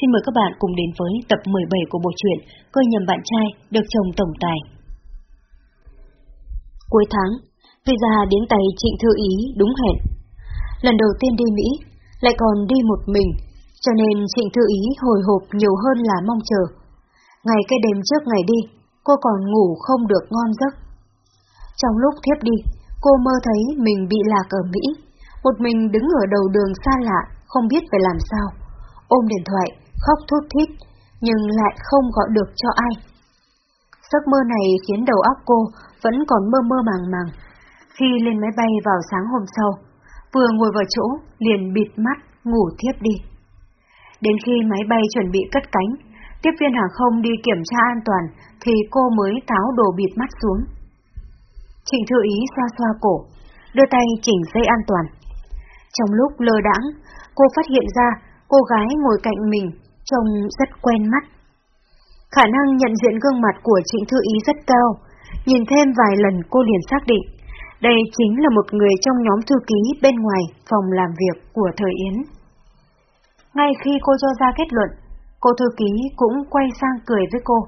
Xin mời các bạn cùng đến với tập 17 của bộ truyện Cơ nhầm bạn trai được chồng tổng tài. Cuối tháng, visa đến tay Trịnh Thư Ý đúng hẹn. Lần đầu tiên đi Mỹ, lại còn đi một mình, cho nên Trịnh Thư Ý hồi hộp nhiều hơn là mong chờ. Ngày cái đêm trước ngày đi, cô còn ngủ không được ngon giấc. Trong lúc thiếp đi, cô mơ thấy mình bị lạc ở Mỹ, một mình đứng ở đầu đường xa lạ, không biết phải làm sao. Ôm điện thoại, khóc thút thít, nhưng lại không gọi được cho ai. Giấc mơ này khiến đầu óc cô vẫn còn mơ mơ màng màng. Khi lên máy bay vào sáng hôm sau, vừa ngồi vào chỗ, liền bịt mắt, ngủ thiếp đi. Đến khi máy bay chuẩn bị cất cánh, tiếp viên hàng không đi kiểm tra an toàn, thì cô mới tháo đồ bịt mắt xuống. Trịnh Thư Ý xoa xoa cổ, đưa tay chỉnh dây an toàn. Trong lúc lơ đãng, cô phát hiện ra cô gái ngồi cạnh mình trông rất quen mắt. Khả năng nhận diện gương mặt của Trịnh Thư Ý rất cao, nhìn thêm vài lần cô liền xác định, đây chính là một người trong nhóm thư ký bên ngoài phòng làm việc của Thời Yến. Ngay khi cô cho ra kết luận, cô thư ký cũng quay sang cười với cô.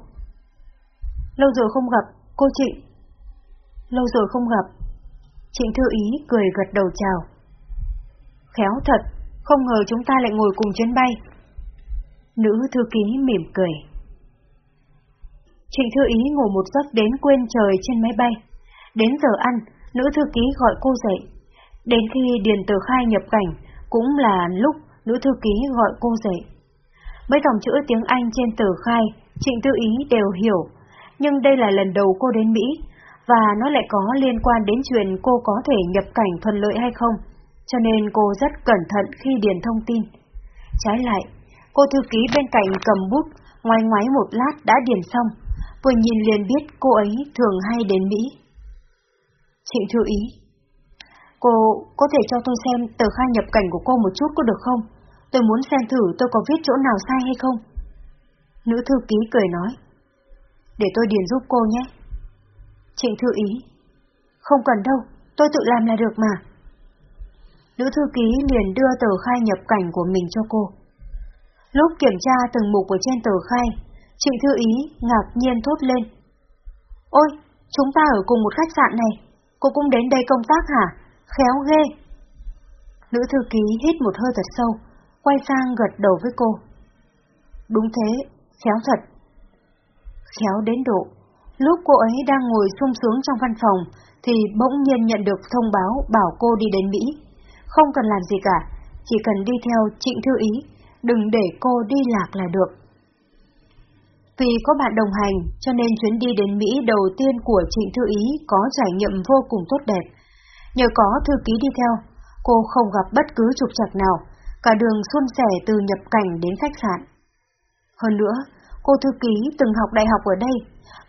Lâu rồi không gặp, cô Trịnh. Lâu rồi không gặp. Trịnh Thư Ý cười gật đầu chào. Khéo thật, không ngờ chúng ta lại ngồi cùng chuyến bay. Nữ thư ký mỉm cười. Trịnh Thư Ý ngủ một giấc đến quên trời trên máy bay. Đến giờ ăn, nữ thư ký gọi cô dậy. Đến khi điền tờ khai nhập cảnh, cũng là lúc nữ thư ký gọi cô dậy. Mấy dòng chữ tiếng Anh trên tờ khai, Trịnh Thư Ý đều hiểu, nhưng đây là lần đầu cô đến Mỹ, và nó lại có liên quan đến chuyện cô có thể nhập cảnh thuận lợi hay không, cho nên cô rất cẩn thận khi điền thông tin. Trái lại, cô thư ký bên cạnh cầm bút, ngoái ngoái một lát đã điền xong, vừa nhìn liền biết cô ấy thường hay đến Mỹ. Trịnh thư ý. Cô có thể cho tôi xem tờ khai nhập cảnh của cô một chút có được không? Tôi muốn xem thử tôi có viết chỗ nào sai hay không. Nữ thư ký cười nói. Để tôi điền giúp cô nhé. Trịnh thư ý. Không cần đâu, tôi tự làm là được mà. Nữ thư ký liền đưa tờ khai nhập cảnh của mình cho cô. Lúc kiểm tra từng mục ở trên tờ khai, Trịnh Thư Ý ngạc nhiên thốt lên. Ôi, chúng ta ở cùng một khách sạn này, cô cũng đến đây công tác hả? Khéo ghê. Nữ thư ký hít một hơi thật sâu, quay sang gật đầu với cô. Đúng thế, khéo thật. Khéo đến độ, lúc cô ấy đang ngồi sung sướng trong văn phòng, thì bỗng nhiên nhận được thông báo bảo cô đi đến Mỹ. Không cần làm gì cả, chỉ cần đi theo Trịnh Thư Ý, đừng để cô đi lạc là được. Vì có bạn đồng hành, cho nên chuyến đi đến Mỹ đầu tiên của Trịnh Thư Ý có trải nghiệm vô cùng tốt đẹp. Nhờ có thư ký đi theo, cô không gặp bất cứ trục trặc nào, cả đường xuân sẻ từ nhập cảnh đến khách sạn. Hơn nữa, cô thư ký từng học đại học ở đây,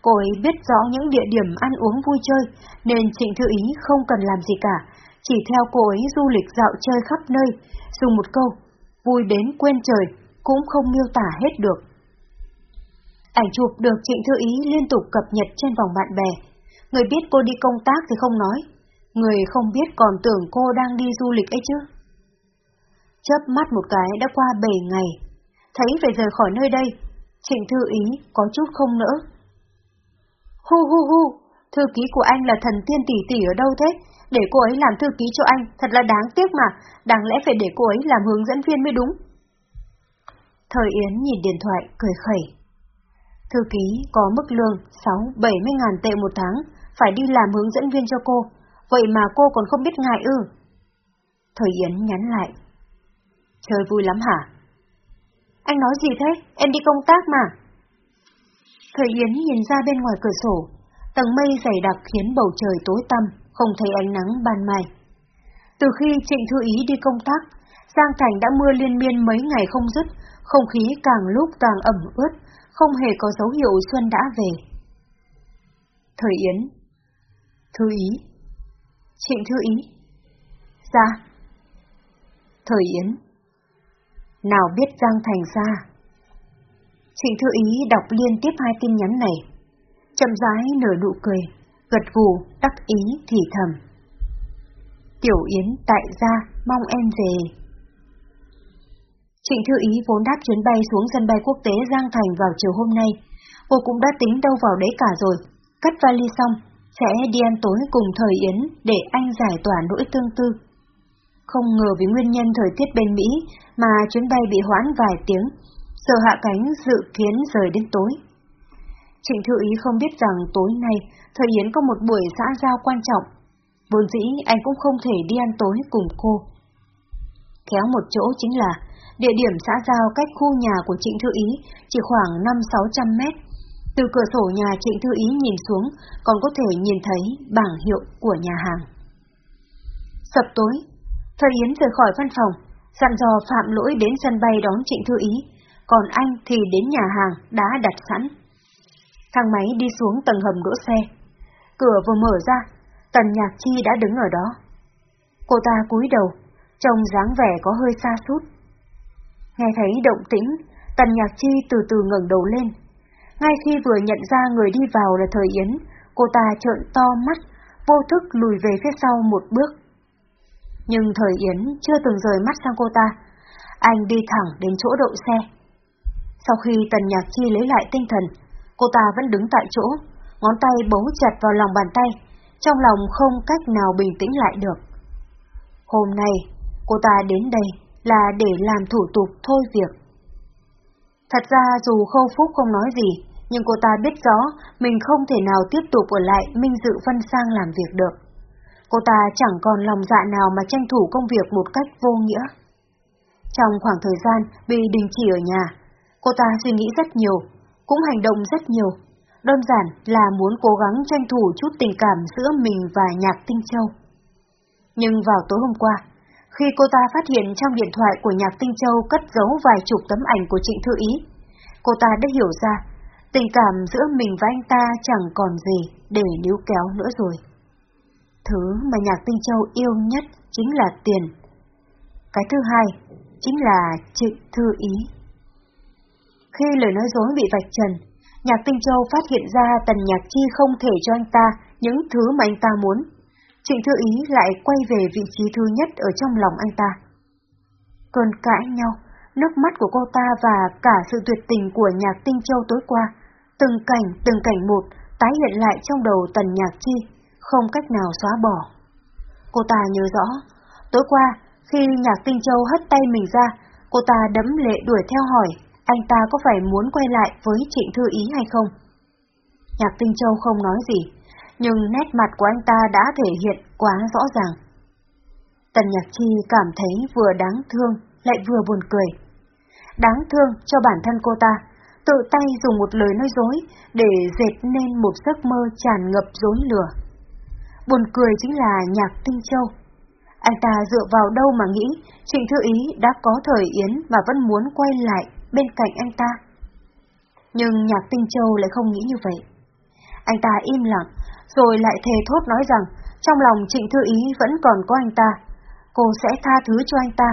cô ấy biết rõ những địa điểm ăn uống vui chơi, nên Trịnh Thư Ý không cần làm gì cả, chỉ theo cô ấy du lịch dạo chơi khắp nơi, dùng một câu, vui đến quên trời, cũng không miêu tả hết được. Ảnh chụp được Trịnh Thư Ý liên tục cập nhật trên vòng bạn bè. Người biết cô đi công tác thì không nói, người không biết còn tưởng cô đang đi du lịch ấy chứ. Chớp mắt một cái đã qua 7 ngày, thấy phải rời khỏi nơi đây, Trịnh Thư Ý có chút không nỡ. Hu hu hu, thư ký của anh là thần tiên tỷ tỷ ở đâu thế? Để cô ấy làm thư ký cho anh, thật là đáng tiếc mà, đáng lẽ phải để cô ấy làm hướng dẫn viên mới đúng. Thời Yến nhìn điện thoại, cười khẩy. Thư ký có mức lương 6-70 ngàn tệ một tháng, phải đi làm hướng dẫn viên cho cô, vậy mà cô còn không biết ngại ư. Thời Yến nhắn lại. Chơi vui lắm hả? Anh nói gì thế? Em đi công tác mà. Thời Yến nhìn ra bên ngoài cửa sổ, tầng mây dày đặc khiến bầu trời tối tăm, không thấy ánh nắng ban mai. Từ khi Trịnh Thư Ý đi công tác, Giang Thành đã mưa liên miên mấy ngày không dứt, không khí càng lúc càng ẩm ướt, không hề có dấu hiệu xuân đã về. Thời Yến. Thư Ý. Trịnh Thư Ý. Ra. Thời Yến. Nào biết Giang Thành ra. Trịnh Thư Ý đọc liên tiếp hai tin nhắn này. Chậm rãi nở nụ cười Gật gù đắc ý thì thầm Tiểu Yến tại gia mong em về Trịnh Thư Ý vốn đáp chuyến bay xuống sân bay quốc tế Giang Thành vào chiều hôm nay. Cô cũng đã tính đâu vào đấy cả rồi. Cất vali xong, sẽ đi ăn tối cùng Thời Yến để anh giải tỏa nỗi tương tư. Không ngờ vì nguyên nhân thời tiết bên Mỹ mà chuyến bay bị hoãn vài tiếng, giờ hạ cánh dự kiến rời đến tối. Trịnh Thư Ý không biết rằng tối nay Thời Yến có một buổi xã giao quan trọng. Vốn dĩ anh cũng không thể đi ăn tối cùng cô. Khéo một chỗ chính là địa điểm xã giao cách khu nhà của Trịnh Thư Ý chỉ khoảng 5-600 mét. Từ cửa sổ nhà Trịnh Thư Ý nhìn xuống còn có thể nhìn thấy bảng hiệu của nhà hàng. Sập tối, Thời Yến rời khỏi văn phòng, dặn dò Phạm Lỗi đến sân bay đón Trịnh Thư Ý, còn anh thì đến nhà hàng đã đặt sẵn. Thang máy đi xuống tầng hầm đỗ xe. Cửa vừa mở ra, Tần Nhạc Chi đã đứng ở đó. Cô ta cúi đầu, trông dáng vẻ có hơi xa sút Nghe thấy động tĩnh, Tần Nhạc Chi từ từ ngẩng đầu lên. Ngay khi vừa nhận ra người đi vào là Thời Yến, cô ta trợn to mắt, vô thức lùi về phía sau một bước. Nhưng Thời Yến chưa từng rời mắt sang cô ta, anh đi thẳng đến chỗ đậu xe. Sau khi Tần Nhạc Chi lấy lại tinh thần, cô ta vẫn đứng tại chỗ, ngón tay bấu chặt vào lòng bàn tay, trong lòng không cách nào bình tĩnh lại được. Hôm nay, cô ta đến đây là để làm thủ tục thôi việc. Thật ra dù Khâu Phúc không nói gì, nhưng cô ta biết rõ mình không thể nào tiếp tục ở lại Minh Dự Phân Sang làm việc được. Cô ta chẳng còn lòng dạ nào mà tranh thủ công việc một cách vô nghĩa. Trong khoảng thời gian bị đình chỉ ở nhà, cô ta suy nghĩ rất nhiều, cũng hành động rất nhiều. Đơn giản là muốn cố gắng tranh thủ chút tình cảm giữa mình và Nhạc Tinh Châu. Nhưng vào tối hôm qua, khi cô ta phát hiện trong điện thoại của Nhạc Tinh Châu cất giấu vài chục tấm ảnh của Trịnh Thư Ý, cô ta đã hiểu ra tình cảm giữa mình và anh ta chẳng còn gì để níu kéo nữa rồi. Thứ mà Nhạc Tinh Châu yêu nhất chính là tiền. Cái thứ hai chính là Trịnh Thư Ý. Khi lời nói dối bị vạch trần, Nhạc Tinh Châu phát hiện ra Tần Nhạc Chi không thể cho anh ta những thứ mà anh ta muốn. Trịnh Thư Ý lại quay về vị trí thứ nhất ở trong lòng anh ta. Cơn cãi nhau, nước mắt của cô ta và cả sự tuyệt tình của Nhạc Tinh Châu tối qua, từng cảnh từng cảnh một tái hiện lại trong đầu Tần Nhạc Chi, không cách nào xóa bỏ. Cô ta nhớ rõ, tối qua khi Nhạc Tinh Châu hất tay mình ra, cô ta đấm lệ đuổi theo hỏi anh ta có phải muốn quay lại với Trịnh Thư Ý hay không? Nhạc Tinh Châu không nói gì, nhưng nét mặt của anh ta đã thể hiện quá rõ ràng. Tần Nhạc Chi cảm thấy vừa đáng thương lại vừa buồn cười. Đáng thương cho bản thân cô ta, tự tay dùng một lời nói dối để dệt nên một giấc mơ tràn ngập dối lửa. Buồn cười chính là Nhạc Tinh Châu. Anh ta dựa vào đâu mà nghĩ Trịnh Thư Ý đã có thời Yến mà vẫn muốn quay lại bên cạnh anh ta. Nhưng Nhạc Tinh Châu lại không nghĩ như vậy. Anh ta im lặng, rồi lại thề thốt nói rằng trong lòng Trịnh Thư Ý vẫn còn có anh ta. Cô sẽ tha thứ cho anh ta,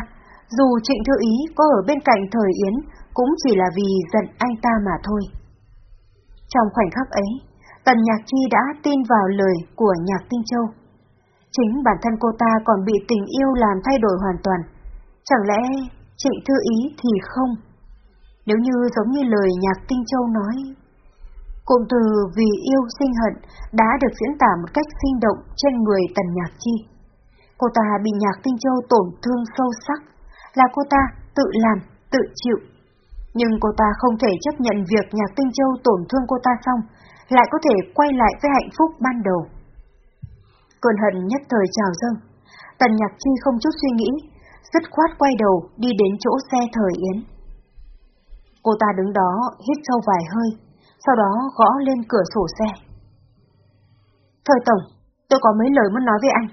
dù Trịnh Thư Ý có ở bên cạnh thời Yến cũng chỉ là vì giận anh ta mà thôi. Trong khoảnh khắc ấy, Tần Nhạc Chi đã tin vào lời của Nhạc Tinh Châu. Chính bản thân cô ta còn bị tình yêu làm thay đổi hoàn toàn. Chẳng lẽ Trịnh Thư Ý thì không? Nếu như giống như lời Nhạc Tinh Châu nói, cụm từ vì yêu sinh hận đã được diễn tả một cách sinh động trên người Tần Nhạc Chi. Cô ta bị Nhạc Tinh Châu tổn thương sâu sắc, là cô ta tự làm, tự chịu. Nhưng cô ta không thể chấp nhận việc Nhạc Tinh Châu tổn thương cô ta xong, lại có thể quay lại với hạnh phúc ban đầu. Cơn hận nhất thời trào dâng, Tần Nhạc Chi không chút suy nghĩ, dứt khoát quay đầu đi đến chỗ xe thời Yến. Cô ta đứng đó hít sâu vài hơi, sau đó gõ lên cửa sổ xe. Thời Tổng, tôi có mấy lời muốn nói với anh.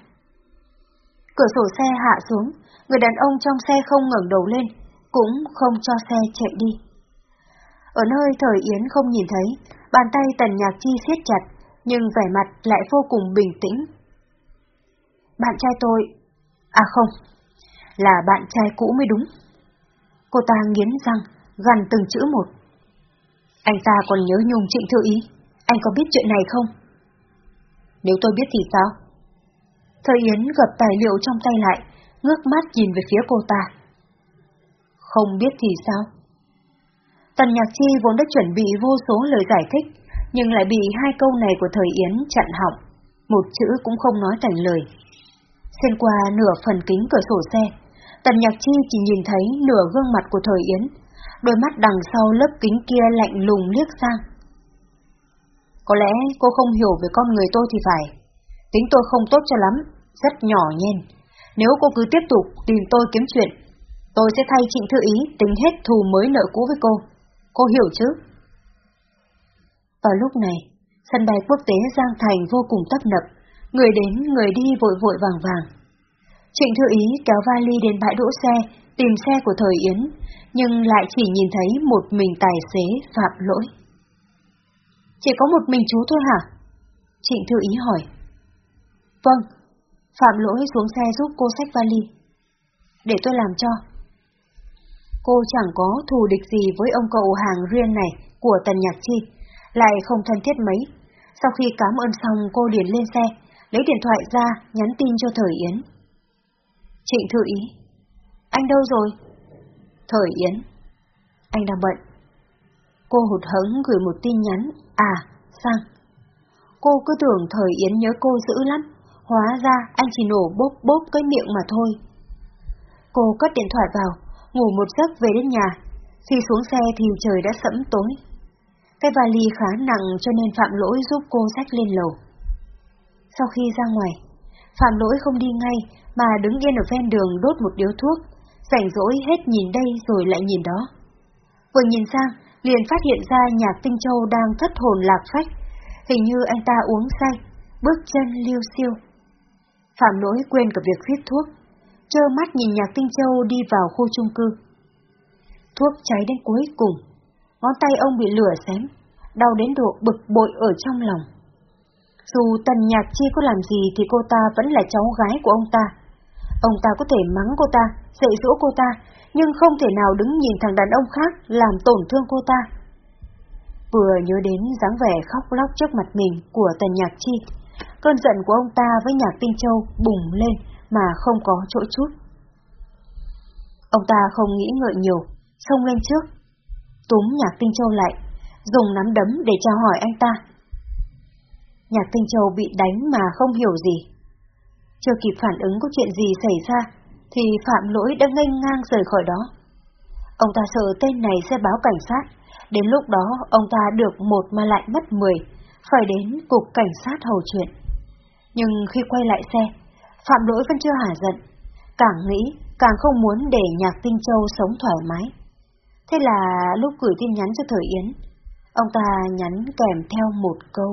Cửa sổ xe hạ xuống, người đàn ông trong xe không ngẩng đầu lên, cũng không cho xe chạy đi. Ở nơi thời Yến không nhìn thấy, bàn tay Tần Nhạc Chi siết chặt, nhưng vẻ mặt lại vô cùng bình tĩnh. Bạn trai tôi... À không, là bạn trai cũ mới đúng. Cô ta nghiến răng, gần từng chữ một. Anh ta còn nhớ nhung trịnh thư ý, anh có biết chuyện này không? Nếu tôi biết thì sao? Thời Yến gập tài liệu trong tay lại, ngước mắt nhìn về phía cô ta. Không biết thì sao? Tần Nhạc Chi vốn đã chuẩn bị vô số lời giải thích, nhưng lại bị hai câu này của thời Yến chặn họng, một chữ cũng không nói thành lời. Xuyên qua nửa phần kính cửa sổ xe, Tần Nhạc Chi chỉ nhìn thấy nửa gương mặt của thời Yến, đôi mắt đằng sau lớp kính kia lạnh lùng liếc sang. Có lẽ cô không hiểu về con người tôi thì phải. Tính tôi không tốt cho lắm, rất nhỏ nhen. Nếu cô cứ tiếp tục tìm tôi kiếm chuyện, tôi sẽ thay Trịnh Thư Ý tính hết thù mới nợ cũ với cô. Cô hiểu chứ? Vào lúc này, sân bay quốc tế Giang Thành vô cùng tấp nập, người đến người đi vội vội vàng vàng. Trịnh Thư Ý kéo vali đến bãi đỗ xe, tìm xe của Thời Yến, nhưng lại chỉ nhìn thấy một mình tài xế phạm lỗi. Chỉ có một mình chú thôi hả? Trịnh Thư Ý hỏi. Vâng, Phạm Lỗi xuống xe giúp cô xách vali. Để tôi làm cho. Cô chẳng có thù địch gì với ông cậu hàng riêng này của Tần Nhạc Chi, lại không thân thiết mấy. Sau khi cảm ơn xong cô liền lên xe, lấy điện thoại ra, nhắn tin cho Thời Yến. Trịnh Thư Ý. Anh đâu rồi? Thời Yến. Anh đang bận. Cô hụt hẫng gửi một tin nhắn. À, sang. Cô cứ tưởng Thời Yến nhớ cô dữ lắm. Hóa ra anh chỉ nổ bốp bốp cái miệng mà thôi. Cô cất điện thoại vào, ngủ một giấc về đến nhà. Khi xuống xe thì trời đã sẫm tối. Cái vali khá nặng cho nên Phạm Lỗi giúp cô xách lên lầu. Sau khi ra ngoài, Phạm Lỗi không đi ngay mà đứng yên ở ven đường đốt một điếu thuốc, rảnh rỗi hết nhìn đây rồi lại nhìn đó. Vừa nhìn sang, liền phát hiện ra nhạc tinh châu đang thất hồn lạc phách, hình như anh ta uống say, bước chân liêu siêu. Phạm lỗi quên cả việc viết thuốc, trơ mắt nhìn nhạc tinh châu đi vào khu chung cư. Thuốc cháy đến cuối cùng, ngón tay ông bị lửa xém, đau đến độ bực bội ở trong lòng. Dù tần nhạc chi có làm gì thì cô ta vẫn là cháu gái của ông ta. Ông ta có thể mắng cô ta, dạy dỗ cô ta, nhưng không thể nào đứng nhìn thằng đàn ông khác làm tổn thương cô ta. Vừa nhớ đến dáng vẻ khóc lóc trước mặt mình của tần nhạc chi, cơn giận của ông ta với nhạc tinh châu bùng lên mà không có chỗ chút. Ông ta không nghĩ ngợi nhiều, xông lên trước, túm nhạc tinh châu lại, dùng nắm đấm để chào hỏi anh ta. Nhạc tinh châu bị đánh mà không hiểu gì. Chưa kịp phản ứng có chuyện gì xảy ra, thì phạm lỗi đã nghênh ngang rời khỏi đó. Ông ta sợ tên này sẽ báo cảnh sát, đến lúc đó ông ta được một mà lại mất mười, phải đến cục cảnh sát hầu chuyện. Nhưng khi quay lại xe, phạm lỗi vẫn chưa hả giận, càng nghĩ càng không muốn để nhạc tinh châu sống thoải mái. Thế là lúc gửi tin nhắn cho Thời Yến, ông ta nhắn kèm theo một câu.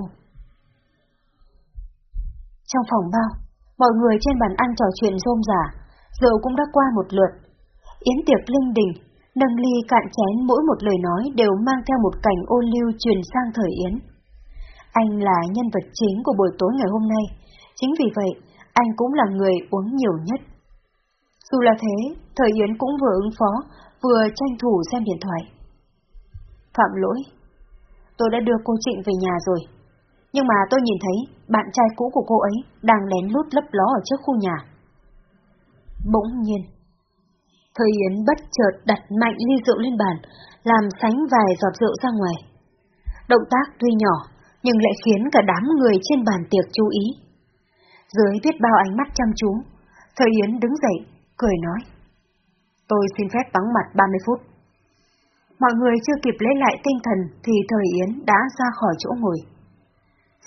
Trong phòng bao, mọi người trên bàn ăn trò chuyện rôm rả, rượu cũng đã qua một lượt. Yến tiệc linh đình, nâng ly cạn chén mỗi một lời nói đều mang theo một cảnh ôn lưu truyền sang thời Yến. Anh là nhân vật chính của buổi tối ngày hôm nay, chính vì vậy anh cũng là người uống nhiều nhất. Dù là thế, thời Yến cũng vừa ứng phó, vừa tranh thủ xem điện thoại. Phạm lỗi, tôi đã đưa cô Trịnh về nhà rồi, nhưng mà tôi nhìn thấy bạn trai cũ của cô ấy đang lén lút lấp ló ở trước khu nhà. Bỗng nhiên, Thời Yến bất chợt đặt mạnh ly rượu lên bàn, làm sánh vài giọt rượu ra ngoài. Động tác tuy nhỏ, nhưng lại khiến cả đám người trên bàn tiệc chú ý. Dưới biết bao ánh mắt chăm chú, Thời Yến đứng dậy, cười nói. Tôi xin phép vắng mặt 30 phút. Mọi người chưa kịp lấy lại tinh thần thì Thời Yến đã ra khỏi chỗ ngồi.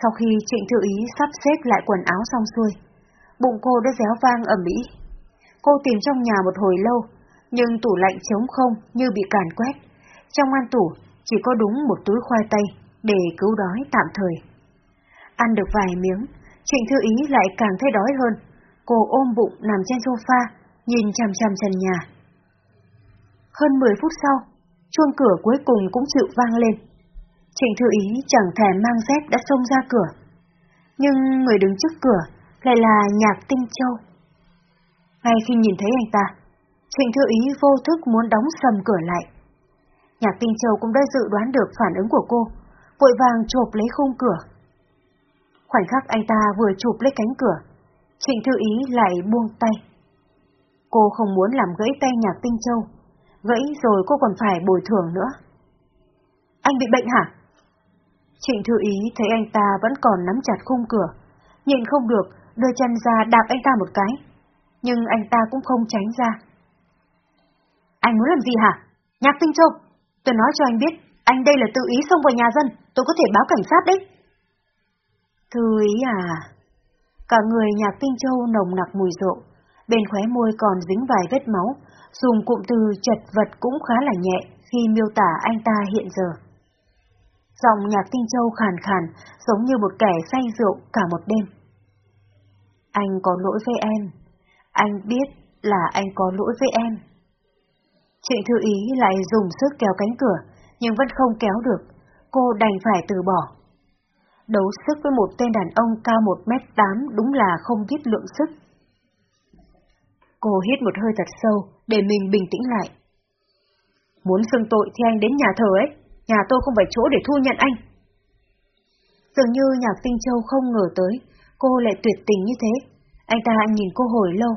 Sau khi Trịnh Thư Ý sắp xếp lại quần áo xong xuôi, bụng cô đã réo vang ẩm ĩ. Cô tìm trong nhà một hồi lâu, nhưng tủ lạnh trống không như bị càn quét. Trong ngăn tủ chỉ có đúng một túi khoai tây để cứu đói tạm thời. Ăn được vài miếng, Trịnh Thư Ý lại càng thấy đói hơn. Cô ôm bụng nằm trên sofa, nhìn chằm chằm trần nhà. Hơn 10 phút sau, chuông cửa cuối cùng cũng chịu vang lên. Trịnh Thư Ý chẳng thèm mang dép đã xông ra cửa. Nhưng người đứng trước cửa lại là Nhạc Tinh Châu. Ngay khi nhìn thấy anh ta, Trịnh Thư Ý vô thức muốn đóng sầm cửa lại. Nhạc Tinh Châu cũng đã dự đoán được phản ứng của cô, vội vàng chộp lấy khung cửa. Khoảnh khắc anh ta vừa chụp lấy cánh cửa, Trịnh Thư Ý lại buông tay. Cô không muốn làm gãy tay Nhạc Tinh Châu, gãy rồi cô còn phải bồi thường nữa. Anh bị bệnh hả? Trịnh Thư Ý thấy anh ta vẫn còn nắm chặt khung cửa, nhịn không được, đưa chân ra đạp anh ta một cái. Nhưng anh ta cũng không tránh ra. Anh muốn làm gì hả? Nhạc Tinh Châu, tôi nói cho anh biết, anh đây là tự ý xông vào nhà dân, tôi có thể báo cảnh sát đấy. Thư ý à? Cả người nhạc Tinh Châu nồng nặc mùi rượu, bên khóe môi còn dính vài vết máu, dùng cụm từ chật vật cũng khá là nhẹ khi miêu tả anh ta hiện giờ. Giọng nhạc Tinh Châu khàn khàn, giống như một kẻ say rượu cả một đêm. Anh có lỗi với em. Anh biết là anh có lỗi với em. Trịnh Thư Ý lại dùng sức kéo cánh cửa, nhưng vẫn không kéo được. Cô đành phải từ bỏ. Đấu sức với một tên đàn ông cao 1m8 đúng là không biết lượng sức. Cô hít một hơi thật sâu để mình bình tĩnh lại. Muốn xưng tội thì anh đến nhà thờ ấy, nhà tôi không phải chỗ để thu nhận anh. Dường như nhạc tinh châu không ngờ tới, cô lại tuyệt tình như thế. Anh ta nhìn cô hồi lâu,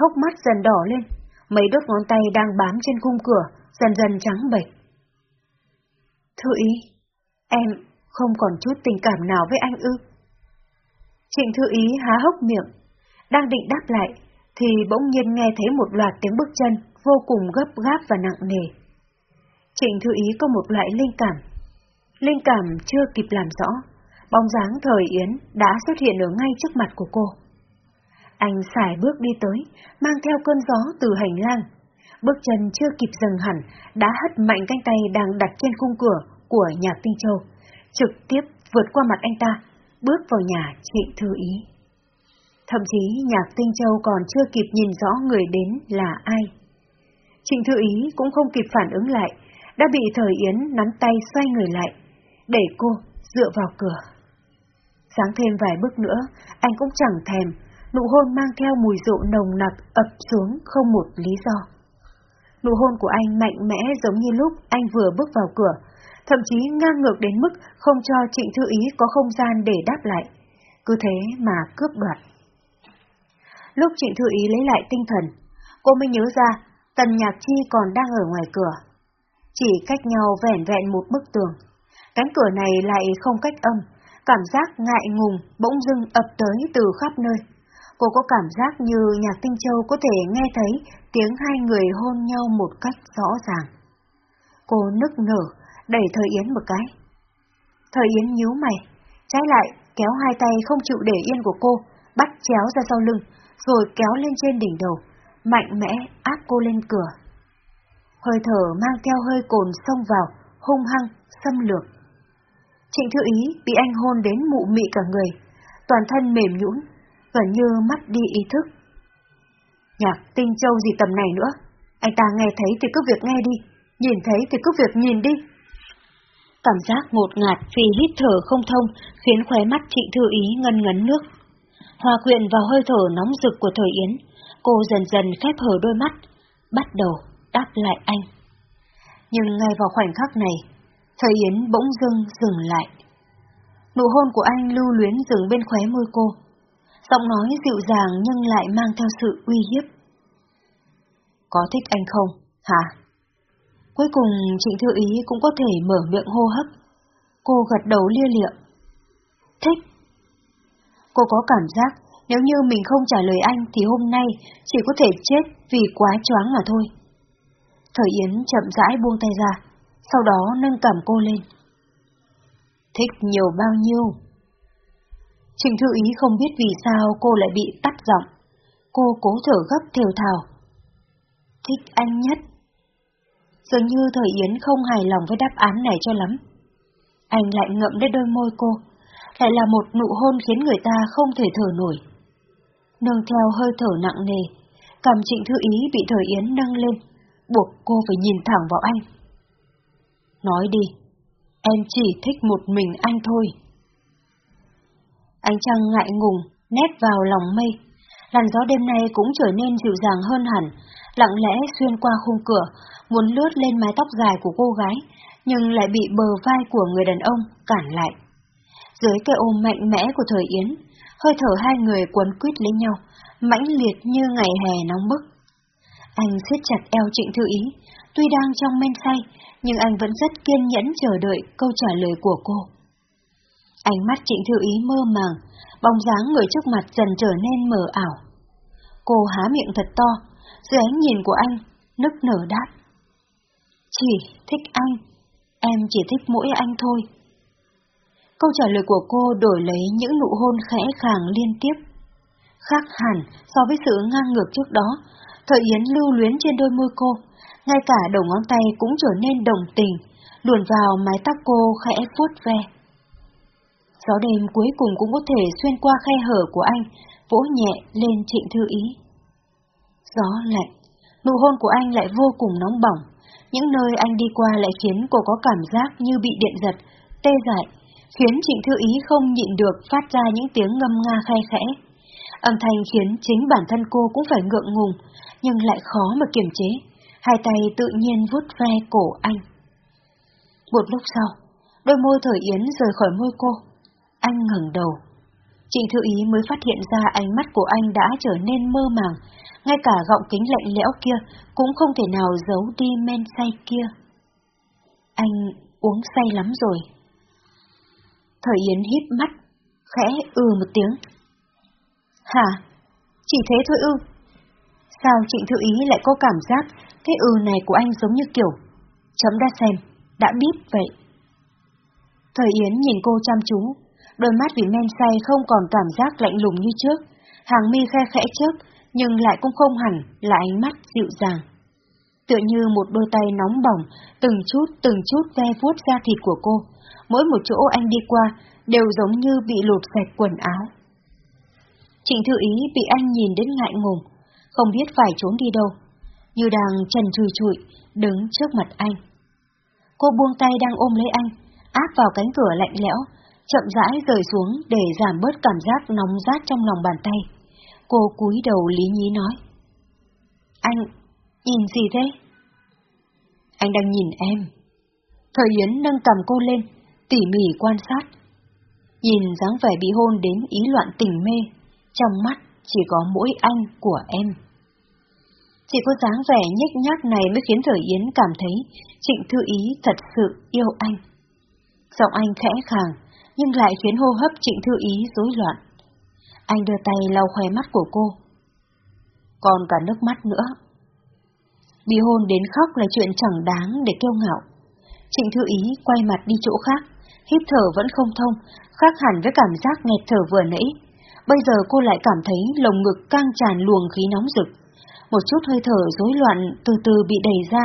hốc mắt dần đỏ lên, mấy đốt ngón tay đang bám trên khung cửa, dần dần trắng bệch. Thư ý, em không còn chút tình cảm nào với anh ư. Trịnh Thư ý há hốc miệng, đang định đáp lại, thì bỗng nhiên nghe thấy một loạt tiếng bước chân vô cùng gấp gáp và nặng nề. Trịnh Thư Ý có một loại linh cảm. Linh cảm chưa kịp làm rõ, bóng dáng thời Yến đã xuất hiện ở ngay trước mặt của cô. Anh xài bước đi tới, mang theo cơn gió từ hành lang. Bước chân chưa kịp dừng hẳn, đã hất mạnh cánh tay đang đặt trên khung cửa của nhà Tinh Châu, trực tiếp vượt qua mặt anh ta, bước vào nhà Trịnh Thư Ý. Thậm chí nhạc Tinh Châu còn chưa kịp nhìn rõ người đến là ai. Trịnh Thư Ý cũng không kịp phản ứng lại, đã bị Thời Yến nắm tay xoay người lại, để cô dựa vào cửa. Sáng thêm vài bước nữa, anh cũng chẳng thèm, nụ hôn mang theo mùi rượu nồng nặc ập xuống không một lý do. Nụ hôn của anh mạnh mẽ giống như lúc anh vừa bước vào cửa, thậm chí ngang ngược đến mức không cho Trịnh Thư Ý có không gian để đáp lại. Cứ thế mà cướp đoạt. Lúc Trịnh Thư Ý lấy lại tinh thần, cô mới nhớ ra Tần Nhạc Chi còn đang ở ngoài cửa. Chỉ cách nhau vẻn vẹn một bức tường. Cánh cửa này lại không cách âm, cảm giác ngại ngùng bỗng dưng ập tới từ khắp nơi. Cô có cảm giác như Nhạc Tinh Châu có thể nghe thấy tiếng hai người hôn nhau một cách rõ ràng. Cô nức nở, đẩy Thời Yến một cái. Thời Yến nhíu mày, trái lại kéo hai tay không chịu để yên của cô, bắt chéo ra sau lưng, rồi kéo lên trên đỉnh đầu, mạnh mẽ áp cô lên cửa. Hơi thở mang theo hơi cồn xông vào, hung hăng, xâm lược. Trịnh Thư Ý bị anh hôn đến mụ mị cả người, toàn thân mềm nhũn, gần như mất đi ý thức. Nhạc tinh châu gì tầm này nữa, anh ta nghe thấy thì cứ việc nghe đi, nhìn thấy thì cứ việc nhìn đi. Cảm giác ngột ngạt vì hít thở không thông khiến khóe mắt Trịnh Thư Ý ngân ngấn nước. Hòa quyện vào hơi thở nóng rực của thời Yến, cô dần dần khép hờ đôi mắt, bắt đầu đáp lại anh. Nhưng ngay vào khoảnh khắc này, thời Yến bỗng dưng dừng lại. Nụ hôn của anh lưu luyến dừng bên khóe môi cô. Giọng nói dịu dàng nhưng lại mang theo sự uy hiếp. Có thích anh không, hả? Cuối cùng Trịnh Thư Ý cũng có thể mở miệng hô hấp. Cô gật đầu lia lịa. Thích. Cô có cảm giác nếu như mình không trả lời anh thì hôm nay chỉ có thể chết vì quá choáng mà thôi. Thời Yến chậm rãi buông tay ra, sau đó nâng cảm cô lên. Thích nhiều bao nhiêu? Trình Thư Ý không biết vì sao cô lại bị tắt giọng. Cô cố thở gấp thều thào. Thích anh nhất. Dường như Thời Yến không hài lòng với đáp án này cho lắm. Anh lại ngậm lên đôi môi cô, lại là một nụ hôn khiến người ta không thể thở nổi. Nâng theo hơi thở nặng nề, cảm trịnh thư ý bị thời Yến nâng lên, buộc cô phải nhìn thẳng vào anh. Nói đi, em chỉ thích một mình anh thôi. Ánh trăng ngại ngùng, nét vào lòng mây, làn gió đêm nay cũng trở nên dịu dàng hơn hẳn, lặng lẽ xuyên qua khung cửa, muốn lướt lên mái tóc dài của cô gái, nhưng lại bị bờ vai của người đàn ông cản lại. Dưới cái ôm mạnh mẽ của thời Yến, hơi thở hai người quấn quýt lấy nhau, mãnh liệt như ngày hè nóng bức. Anh siết chặt eo trịnh thư ý, Tuy đang trong men say, nhưng anh vẫn rất kiên nhẫn chờ đợi câu trả lời của cô. Ánh mắt Trịnh Thư Ý mơ màng, bóng dáng người trước mặt dần trở nên mờ ảo. Cô há miệng thật to, dưới ánh nhìn của anh, nức nở đáp. Chỉ thích anh, em chỉ thích mỗi anh thôi. Câu trả lời của cô đổi lấy những nụ hôn khẽ khàng liên tiếp. Khác hẳn so với sự ngang ngược trước đó, Thời Yến lưu luyến trên đôi môi cô, ngay cả đầu ngón tay cũng trở nên đồng tình, luồn vào mái tóc cô khẽ vuốt ve. Gió đêm cuối cùng cũng có thể xuyên qua khe hở của anh, vỗ nhẹ lên trịnh thư ý. Gió lạnh, nụ hôn của anh lại vô cùng nóng bỏng, những nơi anh đi qua lại khiến cô có cảm giác như bị điện giật, tê dại, khiến trịnh thư ý không nhịn được phát ra những tiếng ngâm nga khe khẽ. Âm thanh khiến chính bản thân cô cũng phải ngượng ngùng, nhưng lại khó mà kiềm chế hai tay tự nhiên vuốt ve cổ anh. Một lúc sau, đôi môi thời Yến rời khỏi môi cô. Anh ngẩng đầu. Trịnh Thư Ý mới phát hiện ra ánh mắt của anh đã trở nên mơ màng, ngay cả gọng kính lạnh lẽo kia cũng không thể nào giấu đi men say kia. Anh uống say lắm rồi. Thời Yến hít mắt, khẽ ừ một tiếng. Hả? Chỉ thế thôi ư? Sao Trịnh Thư Ý lại có cảm giác cái ừ này của anh giống như kiểu, chấm đã xem, đã biết vậy. Thời Yến nhìn cô chăm chú, đôi mắt vì men say không còn cảm giác lạnh lùng như trước, hàng mi khe khẽ trước, nhưng lại cũng không hẳn là ánh mắt dịu dàng. Tựa như một đôi tay nóng bỏng, từng chút từng chút ve vuốt da thịt của cô, mỗi một chỗ anh đi qua đều giống như bị lột sạch quần áo. Trịnh Thư Ý bị anh nhìn đến ngại ngùng, không biết phải trốn đi đâu, như đang trần trùi trụi, đứng trước mặt anh. Cô buông tay đang ôm lấy anh, áp vào cánh cửa lạnh lẽo, chậm rãi rời xuống để giảm bớt cảm giác nóng rát trong lòng bàn tay. Cô cúi đầu lý nhí nói. Anh, nhìn gì thế? Anh đang nhìn em. Thời Yến nâng cầm cô lên, tỉ mỉ quan sát. Nhìn dáng vẻ bị hôn đến ý loạn tình mê, trong mắt chỉ có mỗi anh của em. Chỉ có dáng vẻ nhếch nhác này mới khiến Thời Yến cảm thấy Trịnh Thư Ý thật sự yêu anh. Giọng anh khẽ khàng, nhưng lại khiến hô hấp Trịnh Thư Ý rối loạn. Anh đưa tay lau khóe mắt của cô. Còn cả nước mắt nữa. Bị hôn đến khóc là chuyện chẳng đáng để kêu ngạo. Trịnh Thư Ý quay mặt đi chỗ khác, hít thở vẫn không thông, khác hẳn với cảm giác nghẹt thở vừa nãy. Bây giờ cô lại cảm thấy lồng ngực căng tràn luồng khí nóng rực một chút hơi thở rối loạn từ từ bị đẩy ra,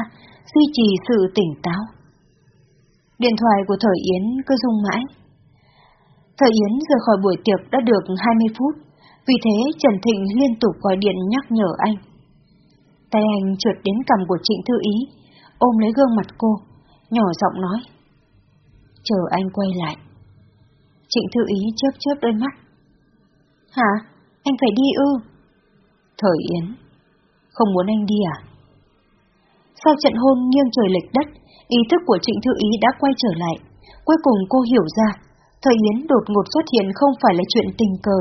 duy trì sự tỉnh táo. Điện thoại của Thời Yến cứ rung mãi. Thời Yến rời khỏi buổi tiệc đã được 20 phút, vì thế Trần Thịnh liên tục gọi điện nhắc nhở anh. Tay anh trượt đến cầm của Trịnh Thư Ý, ôm lấy gương mặt cô, nhỏ giọng nói. Chờ anh quay lại. Trịnh Thư Ý chớp chớp đôi mắt. Hả? Anh phải đi ư? Thời Yến không muốn anh đi à? Sau trận hôn nghiêng trời lệch đất, ý thức của Trịnh Thư Ý đã quay trở lại. Cuối cùng cô hiểu ra, thời Yến đột ngột xuất hiện không phải là chuyện tình cờ,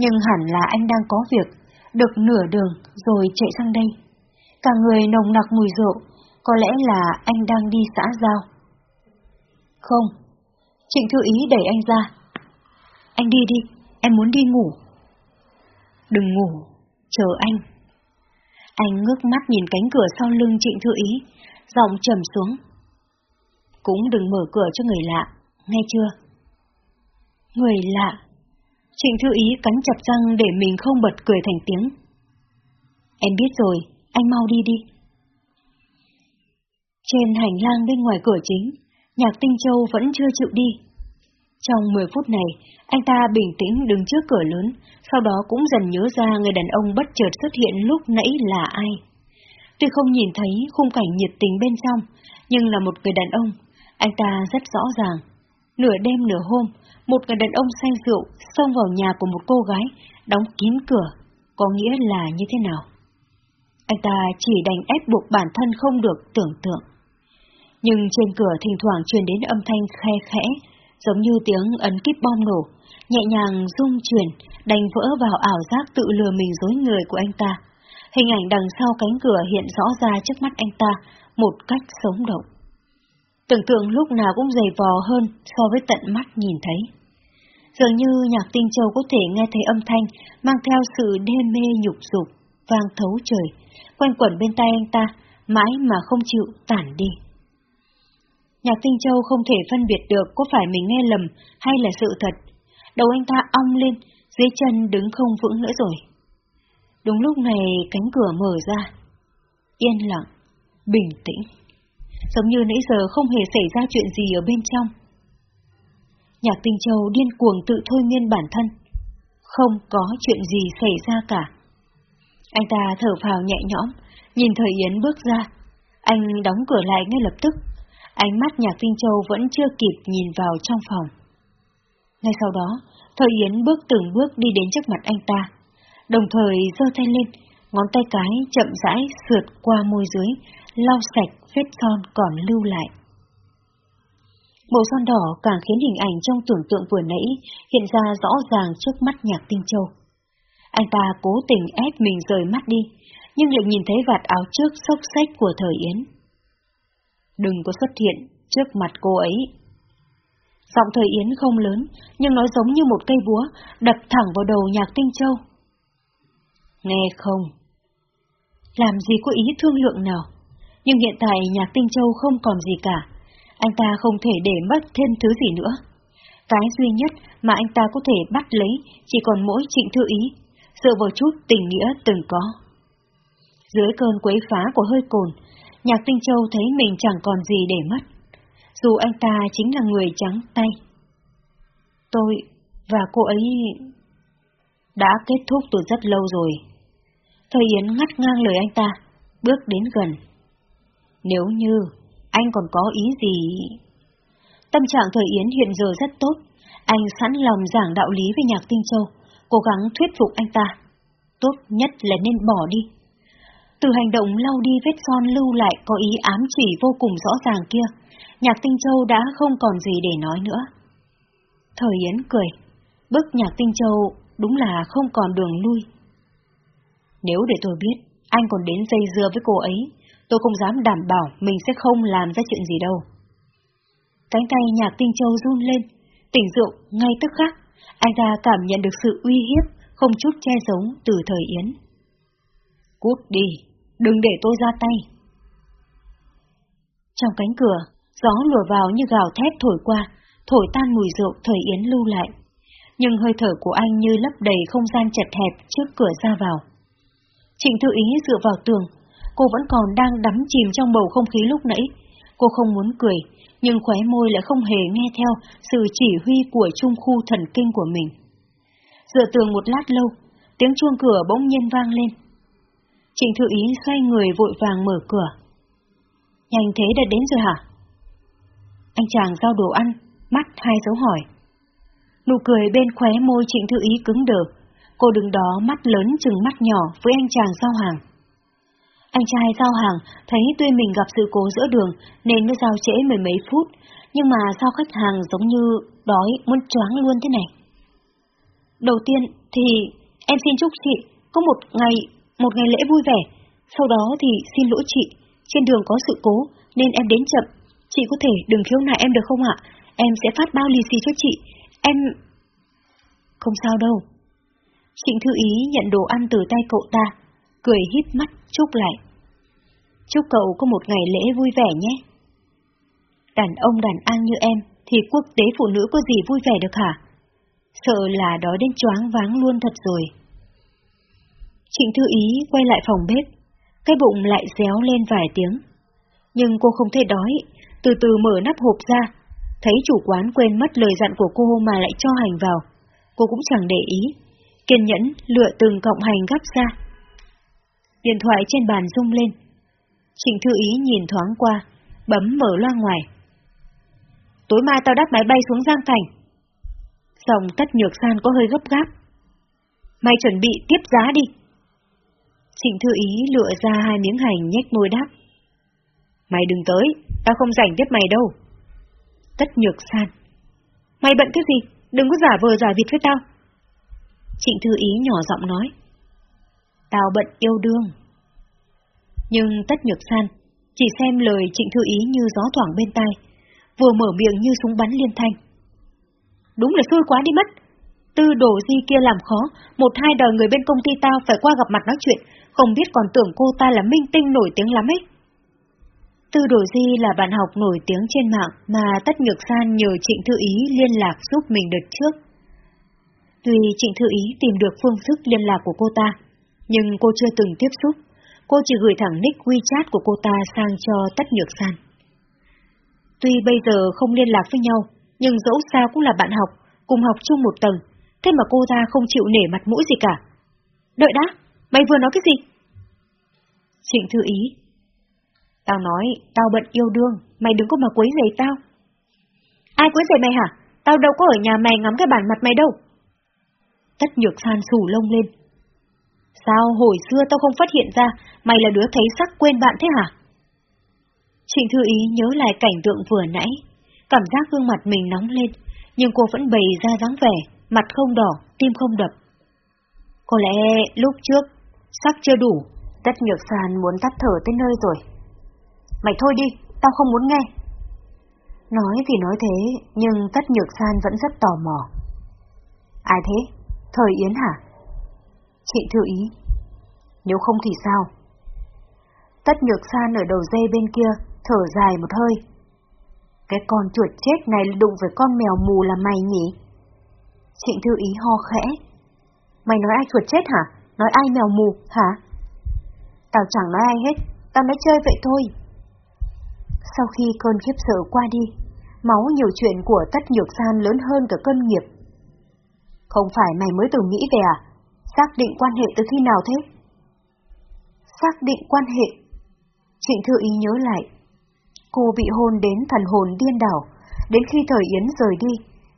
nhưng hẳn là anh đang có việc, được nửa đường rồi chạy sang đây. Cả người nồng nặc mùi rượu, có lẽ là anh đang đi xã giao. Không, Trịnh Thư Ý đẩy anh ra. Anh đi đi, em muốn đi ngủ. Đừng ngủ, chờ anh. Anh ngước mắt nhìn cánh cửa sau lưng Trịnh Thư Ý, giọng trầm xuống. Cũng đừng mở cửa cho người lạ, nghe chưa? Người lạ. Trịnh Thư Ý cắn chặt răng để mình không bật cười thành tiếng. Em biết rồi, anh mau đi đi. Trên hành lang bên ngoài cửa chính, Nhạc Tinh Châu vẫn chưa chịu đi. Trong 10 phút này, anh ta bình tĩnh đứng trước cửa lớn, sau đó cũng dần nhớ ra người đàn ông bất chợt xuất hiện lúc nãy là ai. Tuy không nhìn thấy khung cảnh nhiệt tình bên trong, nhưng là một người đàn ông, anh ta rất rõ ràng. Nửa đêm nửa hôm, một người đàn ông say rượu xông vào nhà của một cô gái, đóng kín cửa, có nghĩa là như thế nào? Anh ta chỉ đành ép buộc bản thân không được tưởng tượng. Nhưng trên cửa thỉnh thoảng truyền đến âm thanh khe khẽ, giống như tiếng ấn kíp bom nổ, nhẹ nhàng rung chuyển, đánh vỡ vào ảo giác tự lừa mình dối người của anh ta. Hình ảnh đằng sau cánh cửa hiện rõ ra trước mắt anh ta, một cách sống động. Tưởng tượng lúc nào cũng dày vò hơn so với tận mắt nhìn thấy. Dường như nhạc tinh châu có thể nghe thấy âm thanh mang theo sự đê mê nhục dục, vang thấu trời, quanh quẩn bên tai anh ta, mãi mà không chịu tản đi. Nhạc tinh châu không thể phân biệt được có phải mình nghe lầm hay là sự thật. Đầu anh ta ong lên, dưới chân đứng không vững nữa rồi. Đúng lúc này cánh cửa mở ra. Yên lặng, bình tĩnh. Giống như nãy giờ không hề xảy ra chuyện gì ở bên trong. Nhạc Tinh Châu điên cuồng tự thôi miên bản thân. Không có chuyện gì xảy ra cả. Anh ta thở phào nhẹ nhõm, nhìn Thời Yến bước ra. Anh đóng cửa lại ngay lập tức. Ánh mắt Nhạc Tinh Châu vẫn chưa kịp nhìn vào trong phòng. Ngay sau đó, Thời Yến bước từng bước đi đến trước mặt anh ta, đồng thời giơ tay lên, ngón tay cái chậm rãi sượt qua môi dưới, lau sạch vết son còn lưu lại. Bộ son đỏ càng khiến hình ảnh trong tưởng tượng vừa nãy hiện ra rõ ràng trước mắt nhạc tinh châu. Anh ta cố tình ép mình rời mắt đi, nhưng lại nhìn thấy vạt áo trước xốc xách của thời Yến. Đừng có xuất hiện trước mặt cô ấy. Giọng thời Yến không lớn, nhưng nó giống như một cây búa, đập thẳng vào đầu nhạc tinh châu. Nghe không? Làm gì có ý thương lượng nào? Nhưng hiện tại nhạc tinh châu không còn gì cả anh ta không thể để mất thêm thứ gì nữa. Cái duy nhất mà anh ta có thể bắt lấy chỉ còn mỗi trịnh thư ý, dựa vào chút tình nghĩa từng có. Dưới cơn quấy phá của hơi cồn, Nhạc Tinh Châu thấy mình chẳng còn gì để mất. Dù anh ta chính là người trắng tay. Tôi và cô ấy đã kết thúc từ rất lâu rồi. Thời Yến ngắt ngang lời anh ta, bước đến gần. Nếu như anh còn có ý gì? Tâm trạng thời Yến hiện giờ rất tốt, anh sẵn lòng giảng đạo lý với Nhạc Tinh Châu, cố gắng thuyết phục anh ta. Tốt nhất là nên bỏ đi. Từ hành động lau đi vết son lưu lại có ý ám chỉ vô cùng rõ ràng kia, Nhạc Tinh Châu đã không còn gì để nói nữa. Thời Yến cười, bước Nhạc Tinh Châu đúng là không còn đường lui. Nếu để tôi biết, anh còn đến dây dưa với cô ấy, tôi không dám đảm bảo mình sẽ không làm ra chuyện gì đâu. Cánh tay nhạc tinh châu run lên, tỉnh rượu ngay tức khắc, anh ta cảm nhận được sự uy hiếp, không chút che giấu từ thời Yến. Cút đi, đừng để tôi ra tay. Trong cánh cửa, gió lùa vào như gào thét thổi qua, thổi tan mùi rượu thời Yến lưu lại. Nhưng hơi thở của anh như lấp đầy không gian chật hẹp trước cửa ra vào. Trịnh Thư Ý dựa vào tường, cô vẫn còn đang đắm chìm trong bầu không khí lúc nãy. Cô không muốn cười, nhưng khóe môi lại không hề nghe theo sự chỉ huy của trung khu thần kinh của mình. Dựa tường một lát lâu, tiếng chuông cửa bỗng nhiên vang lên. Trịnh Thư Ý xoay người vội vàng mở cửa. Nhanh thế đã đến rồi hả? Anh chàng giao đồ ăn, mắt hai dấu hỏi. Nụ cười bên khóe môi Trịnh Thư Ý cứng đờ, cô đứng đó mắt lớn chừng mắt nhỏ với anh chàng giao hàng. Anh trai giao hàng thấy tuy mình gặp sự cố giữa đường nên mới giao trễ mười mấy phút, nhưng mà sao khách hàng giống như đói muốn choáng luôn thế này? Đầu tiên thì em xin chúc chị có một ngày một ngày lễ vui vẻ, sau đó thì xin lỗi chị, trên đường có sự cố nên em đến chậm, chị có thể đừng khiếu nại em được không ạ? Em sẽ phát bao lì xì cho chị, em... Không sao đâu. Trịnh Thư Ý nhận đồ ăn từ tay cậu ta, cười híp mắt chúc lại. Chúc cậu có một ngày lễ vui vẻ nhé. Đàn ông đàn an như em thì quốc tế phụ nữ có gì vui vẻ được hả? Sợ là đói đến choáng váng luôn thật rồi. Trịnh Thư Ý quay lại phòng bếp, cái bụng lại réo lên vài tiếng. Nhưng cô không thể đói, từ từ mở nắp hộp ra, thấy chủ quán quên mất lời dặn của cô mà lại cho hành vào. Cô cũng chẳng để ý, kiên nhẫn lựa từng cọng hành gấp ra, Điện thoại trên bàn rung lên. Trịnh Thư Ý nhìn thoáng qua, bấm mở loa ngoài. Tối mai tao đáp máy bay xuống Giang Thành. Dòng tất nhược san có hơi gấp gáp. Mày chuẩn bị tiếp giá đi. Trịnh Thư Ý lựa ra hai miếng hành nhếch môi đáp. Mày đừng tới, tao không rảnh tiếp mày đâu. Tất nhược san. Mày bận cái gì? Đừng có giả vờ giả vịt với tao. Trịnh Thư Ý nhỏ giọng nói. Tao bận yêu đương. Nhưng tất nhược san, Chỉ xem lời Trịnh Thư Ý như gió thoảng bên tai, vừa mở miệng như súng bắn liên thanh. Đúng là xui quá đi mất. Tư đồ di kia làm khó, một hai đời người bên công ty tao phải qua gặp mặt nói chuyện, không biết còn tưởng cô ta là minh tinh nổi tiếng lắm ấy. Tư Đồ Di là bạn học nổi tiếng trên mạng mà Tất Nhược San nhờ Trịnh Thư Ý liên lạc giúp mình đợt trước. Tuy Trịnh Thư Ý tìm được phương thức liên lạc của cô ta, nhưng cô chưa từng tiếp xúc, cô chỉ gửi thẳng nick WeChat của cô ta sang cho Tất Nhược San. Tuy bây giờ không liên lạc với nhau, nhưng dẫu sao cũng là bạn học, cùng học chung một tầng, thế mà cô ta không chịu nể mặt mũi gì cả. Đợi đã, mày vừa nói cái gì? Trịnh Thư Ý Tao nói, tao bận yêu đương, mày đừng có mà quấy rầy tao. Ai quấy rầy mày hả? Tao đâu có ở nhà mày ngắm cái bản mặt mày đâu. Tất nhược san sù lông lên. Sao hồi xưa tao không phát hiện ra mày là đứa thấy sắc quên bạn thế hả? Trịnh Thư Ý nhớ lại cảnh tượng vừa nãy, cảm giác gương mặt mình nóng lên, nhưng cô vẫn bày ra dáng vẻ, mặt không đỏ, tim không đập. Có lẽ lúc trước, sắc chưa đủ, Tất Nhược San muốn tắt thở tới nơi rồi. Mày thôi đi, tao không muốn nghe. Nói thì nói thế, nhưng Tất Nhược San vẫn rất tò mò. Ai thế? Thời Yến hả? Chị thư ý. Nếu không thì sao? Tất Nhược San ở đầu dây bên kia, thở dài một hơi. Cái con chuột chết này đụng với con mèo mù là mày nhỉ? Trịnh Thư Ý ho khẽ. Mày nói ai chuột chết hả? Nói ai mèo mù, hả? Tao chẳng nói ai hết, tao nói chơi vậy thôi. Sau khi cơn khiếp sợ qua đi, máu nhiều chuyện của tất nhược san lớn hơn cả cơn nghiệp. Không phải mày mới từng nghĩ về à? Xác định quan hệ từ khi nào thế? Xác định quan hệ. Trịnh Thư Ý nhớ lại. Cô bị hôn đến thần hồn điên đảo, đến khi thời Yến rời đi,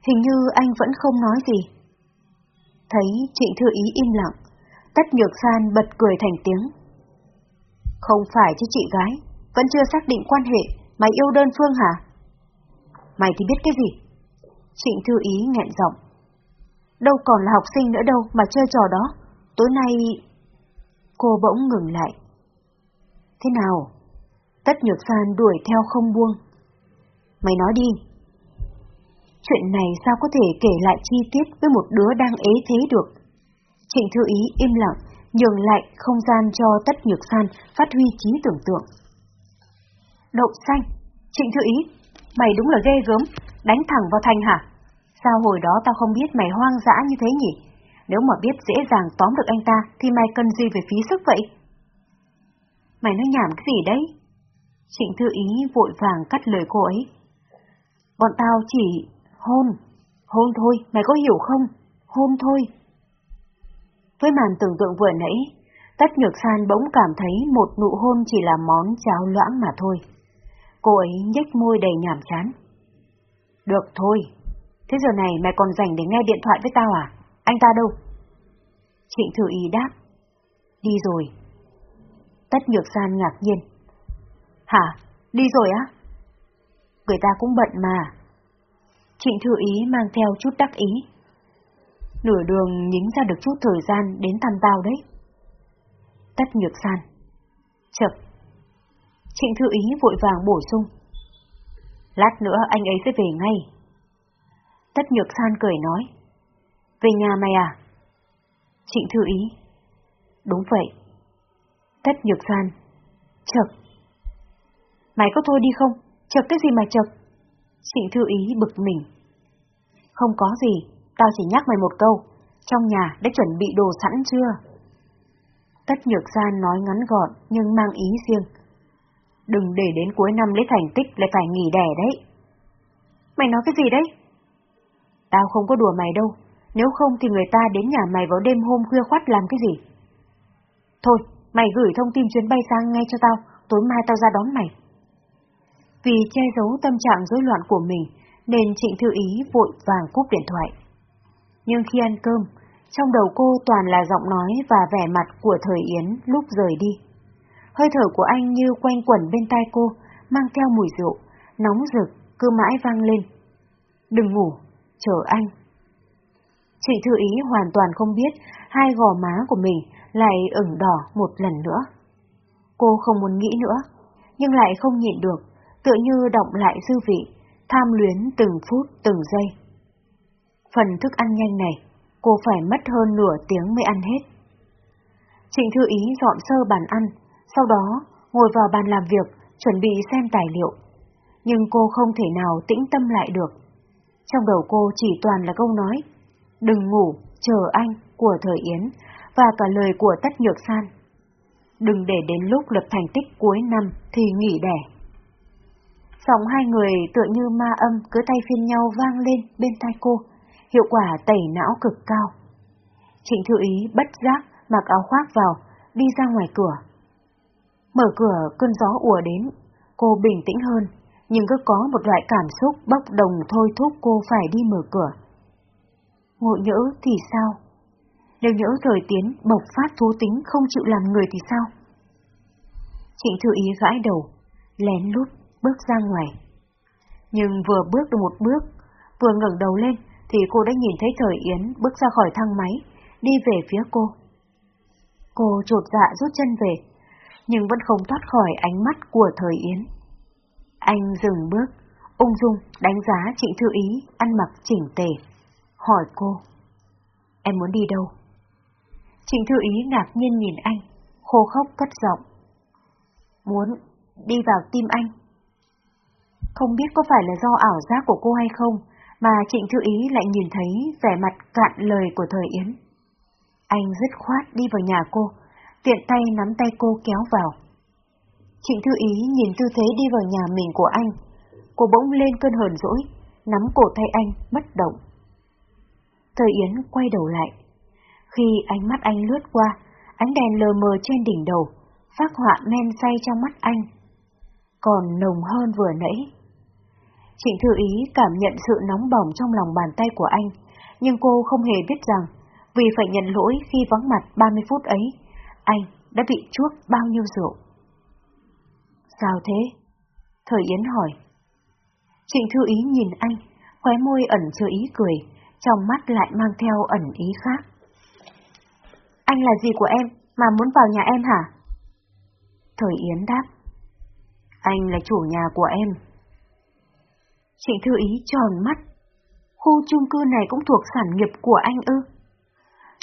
hình như anh vẫn không nói gì. Thấy chị Thư Ý im lặng, Tất Nhược San bật cười thành tiếng. Không phải chứ chị gái, vẫn chưa xác định quan hệ, mày yêu đơn phương hả? Mày thì biết cái gì? Trịnh Thư Ý nghẹn giọng. Đâu còn là học sinh nữa đâu mà chơi trò đó. Tối nay... Cô bỗng ngừng lại. Thế nào? Tất Nhược San đuổi theo không buông. Mày nói đi. Chuyện này sao có thể kể lại chi tiết với một đứa đang ế thế được? Trịnh Thư Ý im lặng, nhường lại không gian cho Tất Nhược San phát huy trí tưởng tượng. Đậu xanh, Trịnh Thư Ý, mày đúng là ghê gớm, đánh thẳng vào thành hả? Sao hồi đó tao không biết mày hoang dã như thế nhỉ? Nếu mà biết dễ dàng tóm được anh ta, thì mày cần gì về phí sức vậy? Mày nói nhảm cái gì đấy? Trịnh Thư Ý vội vàng cắt lời cô ấy. Bọn tao chỉ hôn, hôn thôi, mày có hiểu không? Hôn thôi. Với màn tưởng tượng vừa nãy, Tất Nhược San bỗng cảm thấy một nụ hôn chỉ là món cháo loãng mà thôi. Cô ấy nhếch môi đầy nhảm chán. Được thôi, thế giờ này mày còn rảnh để nghe điện thoại với tao à? Anh ta đâu? Trịnh Thư Y đáp. Đi rồi. Tất Nhược San ngạc nhiên. Hả? Đi rồi á? Người ta cũng bận mà. Trịnh Thư Ý mang theo chút đắc ý. Nửa đường nhính ra được chút thời gian đến thăm tao đấy. Tất Nhược San. Chập. Trịnh Thư Ý vội vàng bổ sung. Lát nữa anh ấy sẽ về ngay. Tất Nhược San cười nói. Về nhà mày à? Trịnh Thư Ý. Đúng vậy. Tất Nhược San. Chật. Mày có thôi đi không? Chật cái gì mà chật? Trịnh Thư Ý bực mình. Không có gì, tao chỉ nhắc mày một câu. Trong nhà đã chuẩn bị đồ sẵn chưa? Tất Nhược gian nói ngắn gọn nhưng mang ý riêng. Đừng để đến cuối năm lấy thành tích lại phải nghỉ đẻ đấy. Mày nói cái gì đấy? Tao không có đùa mày đâu, nếu không thì người ta đến nhà mày vào đêm hôm khuya khoát làm cái gì? Thôi, mày gửi thông tin chuyến bay sang ngay cho tao, tối mai tao ra đón mày. Vì che giấu tâm trạng rối loạn của mình, nên Trịnh Thư Ý vội vàng cúp điện thoại. Nhưng khi ăn cơm, trong đầu cô toàn là giọng nói và vẻ mặt của Thời Yến lúc rời đi. Hơi thở của anh như quanh quẩn bên tai cô, mang theo mùi rượu, nóng rực, cứ mãi vang lên. Đừng ngủ, chờ anh. Chị Thư Ý hoàn toàn không biết hai gò má của mình lại ửng đỏ một lần nữa. Cô không muốn nghĩ nữa, nhưng lại không nhịn được, tựa như động lại dư vị, tham luyến từng phút từng giây. Phần thức ăn nhanh này, cô phải mất hơn nửa tiếng mới ăn hết. Trịnh Thư Ý dọn sơ bàn ăn, sau đó ngồi vào bàn làm việc, chuẩn bị xem tài liệu. Nhưng cô không thể nào tĩnh tâm lại được. Trong đầu cô chỉ toàn là câu nói, đừng ngủ, chờ anh, của thời Yến, và cả lời của Tất Nhược San. Đừng để đến lúc lập thành tích cuối năm thì nghỉ đẻ. Giọng hai người tựa như ma âm cứ tay phiên nhau vang lên bên tai cô, hiệu quả tẩy não cực cao. Trịnh Thư Ý bất giác mặc áo khoác vào, đi ra ngoài cửa. Mở cửa cơn gió ùa đến, cô bình tĩnh hơn, nhưng cứ có một loại cảm xúc bốc đồng thôi thúc cô phải đi mở cửa. Ngộ nhỡ thì sao? Nếu nhỡ thời tiến bộc phát thú tính không chịu làm người thì sao? Trịnh Thư Ý gãi đầu, lén lút bước ra ngoài. Nhưng vừa bước được một bước, vừa ngẩng đầu lên thì cô đã nhìn thấy Thời Yến bước ra khỏi thang máy, đi về phía cô. Cô trột dạ rút chân về, nhưng vẫn không thoát khỏi ánh mắt của Thời Yến. Anh dừng bước, ung dung đánh giá Trịnh Thư Ý ăn mặc chỉnh tề, hỏi cô. Em muốn đi đâu? Trịnh Thư Ý ngạc nhiên nhìn anh, khô khốc cất giọng. Muốn đi vào tim anh. Không biết có phải là do ảo giác của cô hay không, mà Trịnh Thư Ý lại nhìn thấy vẻ mặt cạn lời của thời Yến. Anh dứt khoát đi vào nhà cô, tiện tay nắm tay cô kéo vào. Trịnh Thư Ý nhìn tư thế đi vào nhà mình của anh, cô bỗng lên cơn hờn dỗi, nắm cổ tay anh, bất động. Thời Yến quay đầu lại. Khi ánh mắt anh lướt qua, ánh đèn lờ mờ trên đỉnh đầu, phát họa men say trong mắt anh. Còn nồng hơn vừa nãy. Trịnh Thư Ý cảm nhận sự nóng bỏng trong lòng bàn tay của anh, nhưng cô không hề biết rằng, vì phải nhận lỗi khi vắng mặt 30 phút ấy, anh đã bị chuốc bao nhiêu rượu. Sao thế? Thời Yến hỏi. Trịnh Thư Ý nhìn anh, khóe môi ẩn chứa ý cười, trong mắt lại mang theo ẩn ý khác. Anh là gì của em mà muốn vào nhà em hả? Thời Yến đáp. Anh là chủ nhà của em. Trịnh Thư Ý tròn mắt. Khu chung cư này cũng thuộc sản nghiệp của anh ư?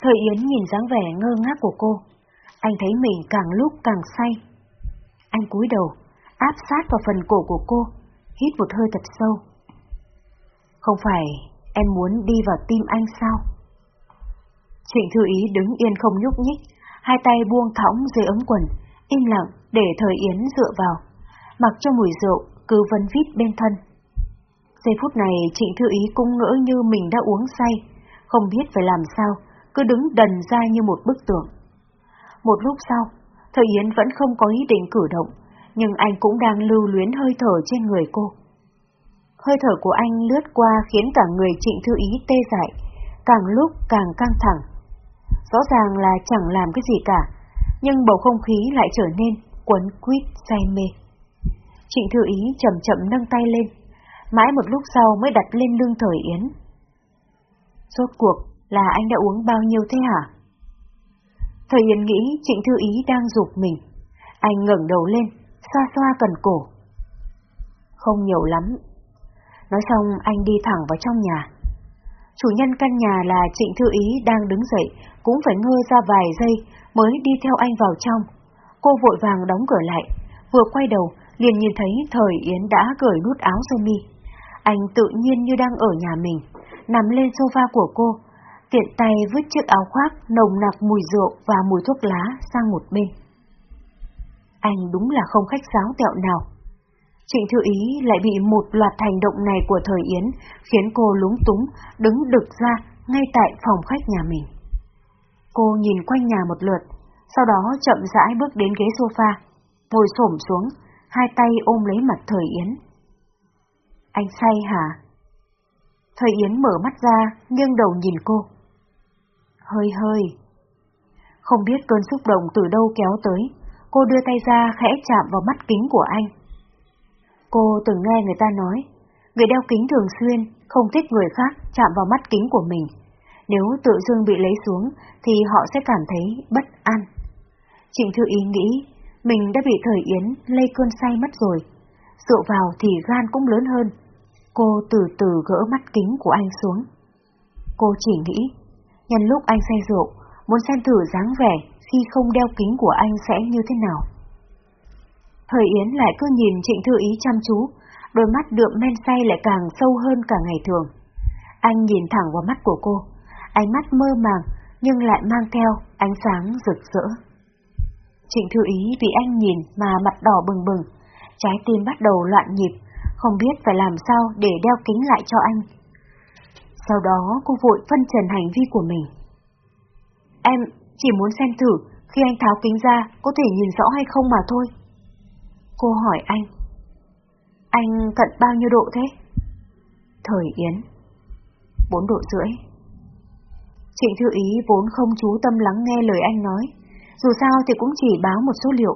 Thời Yến nhìn dáng vẻ ngơ ngác của cô. Anh thấy mình càng lúc càng say. Anh cúi đầu, áp sát vào phần cổ của cô, hít một hơi thật sâu. Không phải em muốn đi vào tim anh sao? Trịnh Thư Ý đứng yên không nhúc nhích, hai tay buông thõng dưới ống quần, im lặng để thời Yến dựa vào, mặc cho mùi rượu cứ vấn vít bên thân. Giây phút này Trịnh Thư Ý cũng ngỡ như mình đã uống say, không biết phải làm sao, cứ đứng đần ra như một bức tượng. Một lúc sau, Thời Yến vẫn không có ý định cử động, nhưng anh cũng đang lưu luyến hơi thở trên người cô. Hơi thở của anh lướt qua khiến cả người Trịnh Thư Ý tê dại, càng lúc càng căng thẳng. Rõ ràng là chẳng làm cái gì cả, nhưng bầu không khí lại trở nên quấn quýt say mê. Trịnh Thư Ý chậm chậm nâng tay lên, mãi một lúc sau mới đặt lên lưng Thời Yến. Rốt cuộc là anh đã uống bao nhiêu thế hả? Thời Yến nghĩ Trịnh Thư Ý đang dục mình. Anh ngẩng đầu lên, xoa xoa cần cổ. Không nhiều lắm. Nói xong anh đi thẳng vào trong nhà. Chủ nhân căn nhà là Trịnh Thư Ý đang đứng dậy, cũng phải ngơ ra vài giây mới đi theo anh vào trong. Cô vội vàng đóng cửa lại, vừa quay đầu liền nhìn thấy Thời Yến đã cởi nút áo sơ mi. Anh tự nhiên như đang ở nhà mình, nằm lên sofa của cô, tiện tay vứt chiếc áo khoác nồng nặc mùi rượu và mùi thuốc lá sang một bên. Anh đúng là không khách sáo tẹo nào. Trịnh Thư Ý lại bị một loạt hành động này của Thời Yến khiến cô lúng túng, đứng đực ra ngay tại phòng khách nhà mình. Cô nhìn quanh nhà một lượt, sau đó chậm rãi bước đến ghế sofa, ngồi xổm xuống, hai tay ôm lấy mặt Thời Yến. Anh say hả? Thời Yến mở mắt ra, nghiêng đầu nhìn cô. Hơi hơi. Không biết cơn xúc động từ đâu kéo tới, cô đưa tay ra khẽ chạm vào mắt kính của anh. Cô từng nghe người ta nói, người đeo kính thường xuyên không thích người khác chạm vào mắt kính của mình. Nếu tự dưng bị lấy xuống thì họ sẽ cảm thấy bất an. Trịnh Thư Ý nghĩ, Mình đã bị thời Yến lây cơn say mất rồi. Dựa vào thì gan cũng lớn hơn. Cô từ từ gỡ mắt kính của anh xuống. Cô chỉ nghĩ, nhân lúc anh say rượu, muốn xem thử dáng vẻ khi không đeo kính của anh sẽ như thế nào. Thời Yến lại cứ nhìn Trịnh Thư Ý chăm chú, đôi mắt đượm men say lại càng sâu hơn cả ngày thường. Anh nhìn thẳng vào mắt của cô, ánh mắt mơ màng nhưng lại mang theo ánh sáng rực rỡ. Trịnh Thư Ý vì anh nhìn mà mặt đỏ bừng bừng, trái tim bắt đầu loạn nhịp, không biết phải làm sao để đeo kính lại cho anh. Sau đó cô vội phân trần hành vi của mình. Em chỉ muốn xem thử khi anh tháo kính ra có thể nhìn rõ hay không mà thôi. Cô hỏi anh. Anh cận bao nhiêu độ thế? Thời Yến. Bốn độ rưỡi. Trịnh Thư Ý vốn không chú tâm lắng nghe lời anh nói, dù sao thì cũng chỉ báo một số liệu.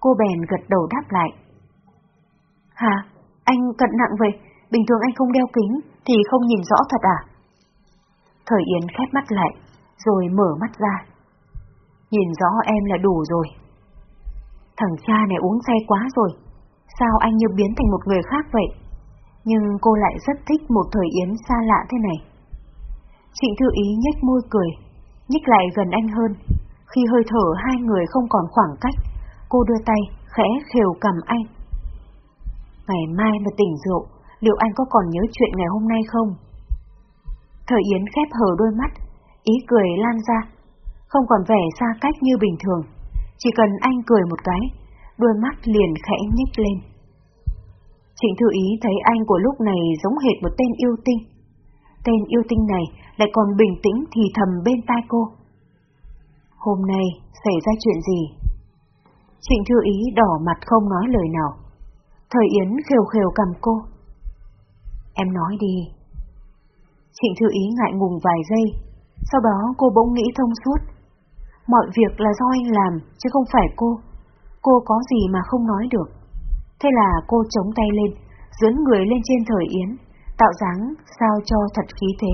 Cô bèn gật đầu đáp lại. Hả? Anh cận nặng vậy? Bình thường anh không đeo kính thì không nhìn rõ thật à? Thời Yến khép mắt lại, rồi mở mắt ra. Nhìn rõ em là đủ rồi. Thằng cha này uống say quá rồi. Sao anh như biến thành một người khác vậy? Nhưng cô lại rất thích một thời Yến xa lạ thế này. Trịnh Thư Ý nhếch môi cười, nhích lại gần anh hơn. Khi hơi thở hai người không còn khoảng cách, cô đưa tay, khẽ khều cầm anh. Ngày mai mà tỉnh rượu, liệu anh có còn nhớ chuyện ngày hôm nay không? Thời Yến khép hờ đôi mắt, ý cười lan ra, không còn vẻ xa cách như bình thường. Chỉ cần anh cười một cái, đôi mắt liền khẽ nhích lên. Trịnh Thư Ý thấy anh của lúc này giống hệt một tên yêu tinh. Tên yêu tinh này lại còn bình tĩnh thì thầm bên tai cô. Hôm nay xảy ra chuyện gì? Trịnh Thư Ý đỏ mặt không nói lời nào. Thời Yến khều khều cầm cô. Em nói đi. Trịnh Thư Ý ngại ngùng vài giây, sau đó cô bỗng nghĩ thông suốt. Mọi việc là do anh làm, chứ không phải cô. Cô có gì mà không nói được. Thế là cô chống tay lên, dướn người lên trên thời Yến, tạo dáng sao cho thật khí thế.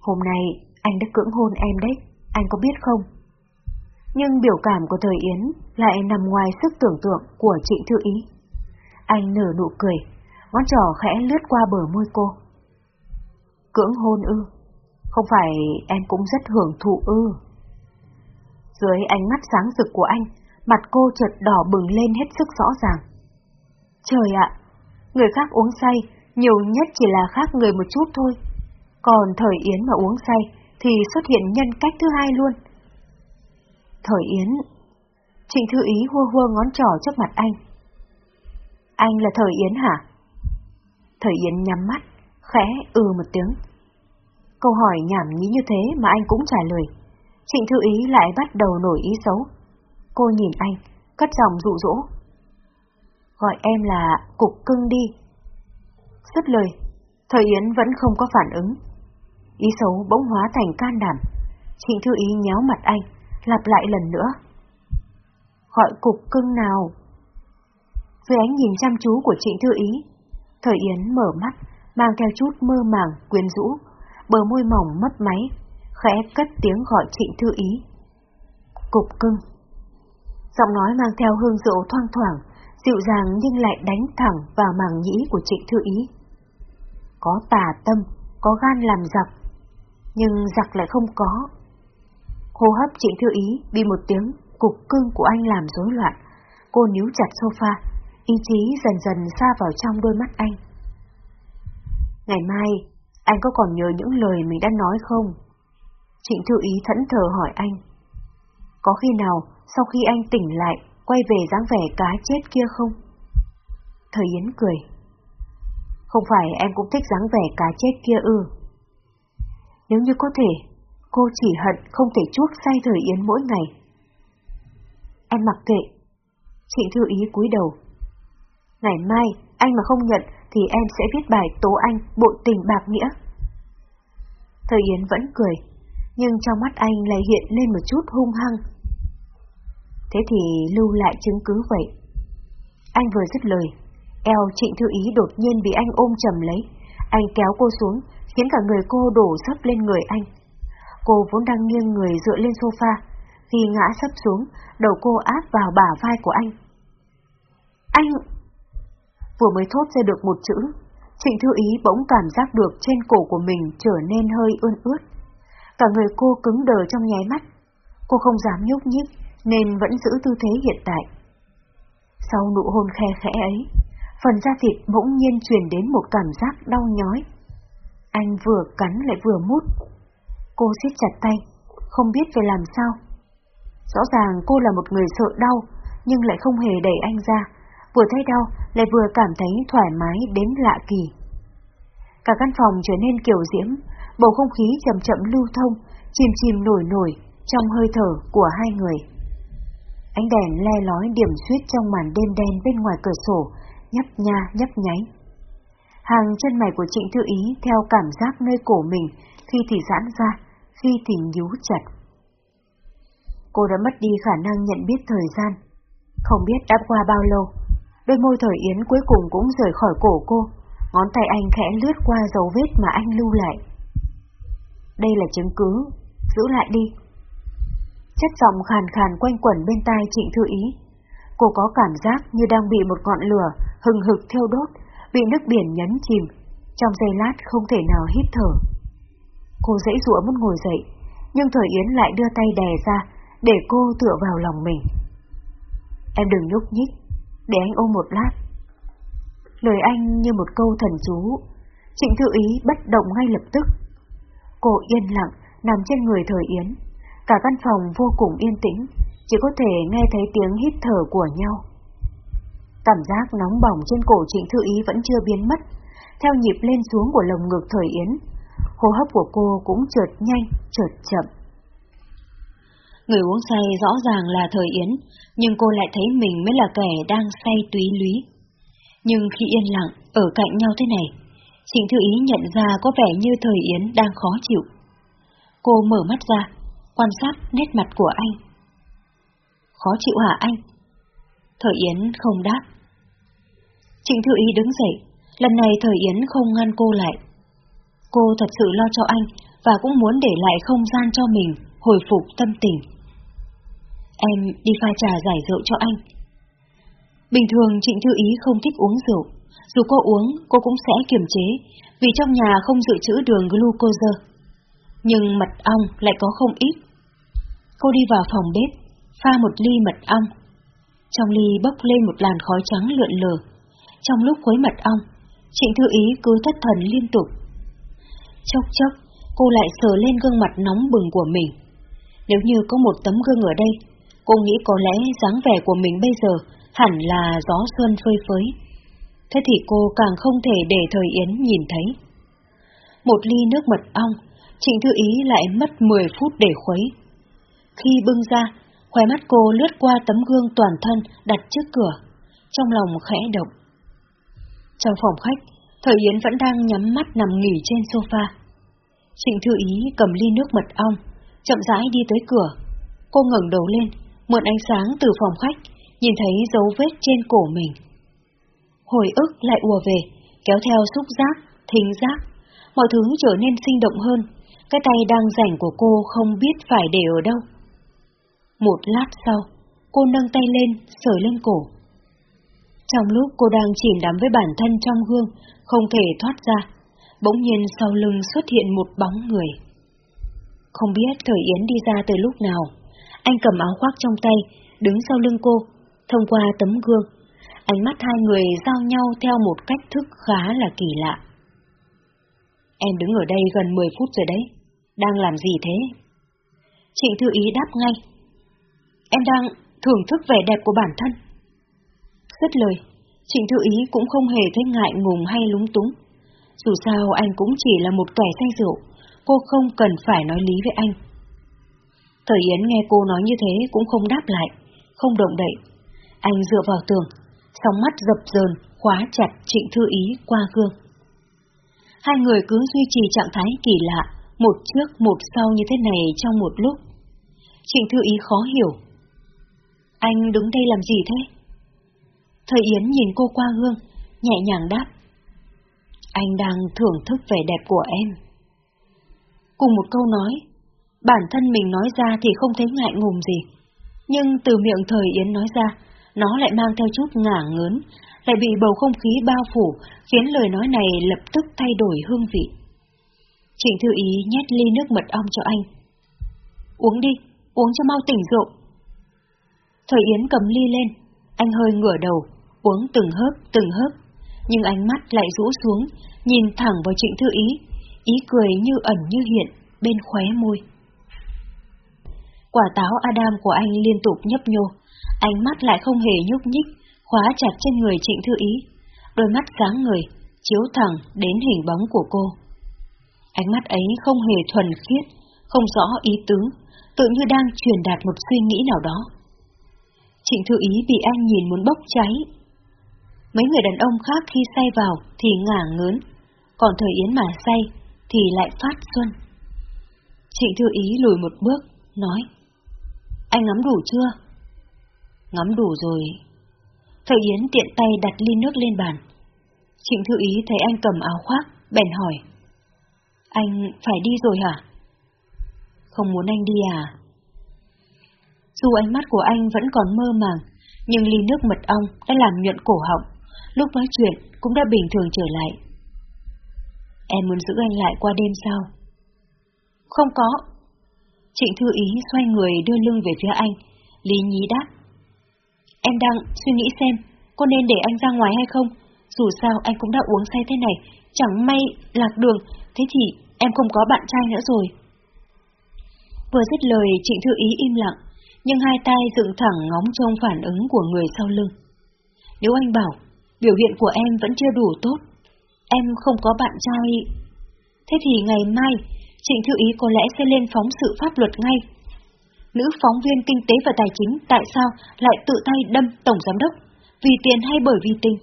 Hôm nay anh đã cưỡng hôn em đấy, anh có biết không? Nhưng biểu cảm của thời Yến lại nằm ngoài sức tưởng tượng của Trịnh Thư Ý. Anh nở nụ cười, ngón trỏ khẽ lướt qua bờ môi cô. Cưỡng hôn ư? Không phải em cũng rất hưởng thụ ư? Dưới ánh mắt sáng rực của anh, mặt cô chợt đỏ bừng lên hết sức rõ ràng. Trời ạ, người khác uống say, nhiều nhất chỉ là khác người một chút thôi. Còn thời Yến mà uống say thì xuất hiện nhân cách thứ hai luôn. Thời Yến Trịnh Thư Ý hua hua ngón trỏ trước mặt anh. Anh là Thời Yến hả? Thời Yến nhắm mắt, khẽ ừ một tiếng. Câu hỏi nhảm nhí như thế mà anh cũng trả lời. Trịnh Thư Ý lại bắt đầu nổi ý xấu. Cô nhìn anh, cất giọng dụ dỗ. Gọi em là Cục Cưng đi. Dứt lời, Thời Yến vẫn không có phản ứng. Ý xấu bỗng hóa thành can đảm. Trịnh Thư Ý nhéo mặt anh, lặp lại lần nữa. Gọi Cục Cưng nào? Dưới ánh nhìn chăm chú của Trịnh Thư Ý, Thời Yến mở mắt, mang theo chút mơ màng, quyến rũ, bờ môi mỏng mất máy, khẽ cất tiếng gọi Trịnh Thư Ý. Cục cưng. Giọng nói mang theo hương rượu thoang thoảng, dịu dàng nhưng lại đánh thẳng vào màng nhĩ của Trịnh Thư Ý. Có tà tâm, có gan làm giặc, nhưng giặc lại không có. Hô hấp Trịnh Thư Ý bị một tiếng cục cưng của anh làm rối loạn. Cô níu chặt sofa, ý chí dần dần xa vào trong đôi mắt anh. Ngày mai, anh có còn nhớ những lời mình đã nói không? Trịnh Thư Ý thẫn thờ hỏi anh. Có khi nào sau khi anh tỉnh lại, quay về dáng vẻ cá chết kia không? Thời Yến cười. Không phải em cũng thích dáng vẻ cá chết kia ư? Nếu như có thể, cô chỉ hận không thể chuốc say Thời Yến mỗi ngày. Em mặc kệ. Trịnh Thư Ý cúi đầu. Ngày mai, anh mà không nhận thì em sẽ viết bài tố anh bội tình bạc nghĩa. Thời Yến vẫn cười, nhưng trong mắt anh lại hiện lên một chút hung hăng. Thế thì lưu lại chứng cứ vậy. Anh vừa dứt lời, eo trịnh thư ý đột nhiên bị anh ôm chầm lấy. Anh kéo cô xuống, khiến cả người cô đổ sấp lên người anh. Cô vốn đang nghiêng người dựa lên sofa, Khi ngã sấp xuống, đầu cô áp vào bả vai của anh. Anh... Vừa mới thốt ra được một chữ, Trịnh Thư Ý bỗng cảm giác được trên cổ của mình trở nên hơi ươn ướt. Cả người cô cứng đờ trong nháy mắt. Cô không dám nhúc nhích nên vẫn giữ tư thế hiện tại. Sau nụ hôn khe khẽ ấy, phần da thịt bỗng nhiên truyền đến một cảm giác đau nhói. Anh vừa cắn lại vừa mút. Cô siết chặt tay, không biết phải làm sao. Rõ ràng cô là một người sợ đau, nhưng lại không hề đẩy anh ra, vừa thấy đau lại vừa cảm thấy thoải mái đến lạ kỳ. Cả căn phòng trở nên kiểu diễm, bầu không khí chậm chậm lưu thông, chìm chìm nổi nổi trong hơi thở của hai người. Ánh đèn le lói điểm xuyết trong màn đêm đen bên ngoài cửa sổ, nhấp nha nhấp nháy. Hàng chân mày của Trịnh Thư Ý theo cảm giác nơi cổ mình, khi thì giãn ra, khi tình nhú chặt. Cô đã mất đi khả năng nhận biết thời gian. Không biết đã qua bao lâu, đôi môi thời Yến cuối cùng cũng rời khỏi cổ cô, ngón tay anh khẽ lướt qua dấu vết mà anh lưu lại. Đây là chứng cứ, giữ lại đi. Chất giọng khàn khàn quanh quẩn bên tai Trịnh Thư Ý. Cô có cảm giác như đang bị một ngọn lửa hừng hực thiêu đốt, bị nước biển nhấn chìm, trong giây lát không thể nào hít thở. Cô dãy dụa muốn ngồi dậy, nhưng Thời Yến lại đưa tay đè ra, để cô tựa vào lòng mình. Em đừng nhúc nhích, để anh ôm một lát. Lời anh như một câu thần chú, Trịnh Thư Ý bất động ngay lập tức. Cô yên lặng, nằm trên người Thời Yến. Cả căn phòng vô cùng yên tĩnh, chỉ có thể nghe thấy tiếng hít thở của nhau. Cảm giác nóng bỏng trên cổ Trịnh Thư Ý vẫn chưa biến mất, theo nhịp lên xuống của lồng ngực Thời Yến. Hô hấp của cô cũng chợt nhanh, chợt chậm. Người uống say rõ ràng là Thời Yến, nhưng cô lại thấy mình mới là kẻ đang say túy lúy. Nhưng khi yên lặng, ở cạnh nhau thế này, Trịnh Thư Ý nhận ra có vẻ như Thời Yến đang khó chịu. Cô mở mắt ra, quan sát nét mặt của anh. Khó chịu hả anh? Thời Yến không đáp. Trịnh Thư Ý đứng dậy, lần này Thời Yến không ngăn cô lại. Cô thật sự lo cho anh và cũng muốn để lại không gian cho mình hồi phục tâm tình. Em đi pha trà giải rượu cho anh. Bình thường Trịnh Thư Ý không thích uống rượu, dù cô uống cô cũng sẽ kiềm chế, vì trong nhà không dự trữ đường glucose. Nhưng mật ong lại có không ít. Cô đi vào phòng bếp, pha một ly mật ong. Trong ly bốc lên một làn khói trắng lượn lờ. Trong lúc khuấy mật ong, Trịnh Thư Ý cứ thất thần liên tục. Chốc chốc, cô lại sờ lên gương mặt nóng bừng của mình. Nếu như có một tấm gương ở đây, cô nghĩ có lẽ dáng vẻ của mình bây giờ hẳn là gió xuân phơi phới. Thế thì cô càng không thể để thời Yến nhìn thấy. Một ly nước mật ong, Trịnh Thư Ý lại mất 10 phút để khuấy. Khi bưng ra, khóe mắt cô lướt qua tấm gương toàn thân đặt trước cửa, trong lòng khẽ động. Trong phòng khách, Thời Yến vẫn đang nhắm mắt nằm nghỉ trên sofa. Trịnh Thư Ý cầm ly nước mật ong, chậm rãi đi tới cửa. Cô ngẩng đầu lên, mượn ánh sáng từ phòng khách, nhìn thấy dấu vết trên cổ mình. Hồi ức lại ùa về, kéo theo xúc giác, thính giác, mọi thứ trở nên sinh động hơn. Cái tay đang rảnh của cô không biết phải để ở đâu. Một lát sau, cô nâng tay lên, sờ lên cổ. Trong lúc cô đang chìm đắm với bản thân trong gương, không thể thoát ra, bỗng nhiên sau lưng xuất hiện một bóng người. Không biết Thời Yến đi ra từ lúc nào, anh cầm áo khoác trong tay, đứng sau lưng cô, thông qua tấm gương. Ánh mắt hai người giao nhau theo một cách thức khá là kỳ lạ. Em đứng ở đây gần 10 phút rồi đấy, đang làm gì thế? Trịnh Thư Ý đáp ngay. Em đang thưởng thức vẻ đẹp của bản thân. Rất lời, Trịnh Thư Ý cũng không hề thấy ngại ngùng hay lúng túng. Dù sao anh cũng chỉ là một kẻ say rượu, cô không cần phải nói lý với anh. Thời Yến nghe cô nói như thế cũng không đáp lại, không động đậy. Anh dựa vào tường, sóng mắt dập dờn, khóa chặt Trịnh Thư Ý qua gương. Hai người cứ duy trì trạng thái kỳ lạ, một trước một sau như thế này trong một lúc. Trịnh Thư Ý khó hiểu. Anh đứng đây làm gì thế? Thời Yến nhìn cô qua gương, nhẹ nhàng đáp. Anh đang thưởng thức vẻ đẹp của em. Cùng một câu nói, Bản thân mình nói ra thì không thấy ngại ngùng gì. Nhưng từ miệng thời Yến nói ra, nó lại mang theo chút ngả ngớn, lại bị bầu không khí bao phủ, khiến lời nói này lập tức thay đổi hương vị. Trịnh Thư Ý nhét ly nước mật ong cho anh. Uống đi, uống cho mau tỉnh rượu. Thời Yến cầm ly lên, anh hơi ngửa đầu, uống từng hớp, từng hớp, nhưng ánh mắt lại rũ xuống, nhìn thẳng vào Trịnh Thư Ý, ý cười như ẩn như hiện bên khóe môi. Quả táo Adam của anh liên tục nhấp nhô, ánh mắt lại không hề nhúc nhích, khóa chặt trên người Trịnh Thư Ý, đôi mắt sáng người, chiếu thẳng đến hình bóng của cô. Ánh mắt ấy không hề thuần khiết, không rõ ý tứ, tự như đang truyền đạt một suy nghĩ nào đó. Trịnh Thư Ý bị anh nhìn muốn bốc cháy. Mấy người đàn ông khác khi say vào thì ngả ngớn, còn thời Yến mà say thì lại phát xuân. Trịnh Thư Ý lùi một bước, nói Anh ngắm đủ chưa? Ngắm đủ rồi. Thời Yến tiện tay đặt ly nước lên bàn. Trịnh Thư Ý thấy anh cầm áo khoác, bèn hỏi Anh phải đi rồi hả? Không muốn anh đi à? Dù ánh mắt của anh vẫn còn mơ màng, nhưng ly nước mật ong đã làm nhuận cổ họng, lúc nói chuyện cũng đã bình thường trở lại. Em muốn giữ anh lại qua đêm sao? Không có. Trịnh Thư Ý xoay người đưa lưng về phía anh, Lý Nhí đáp. Em đang suy nghĩ xem, có nên để anh ra ngoài hay không? Dù sao anh cũng đã uống say thế này, chẳng may lạc đường, thế thì em không có bạn trai nữa rồi. Vừa dứt lời, Trịnh Thư Ý im lặng, nhưng hai tay dựng thẳng ngóng trông phản ứng của người sau lưng. Nếu anh bảo, biểu hiện của em vẫn chưa đủ tốt, em không có bạn trai... Thế thì ngày mai, Trịnh Thư Ý có lẽ sẽ lên phóng sự pháp luật ngay. Nữ phóng viên kinh tế và tài chính tại sao lại tự tay đâm tổng giám đốc? Vì tiền hay bởi vì tình?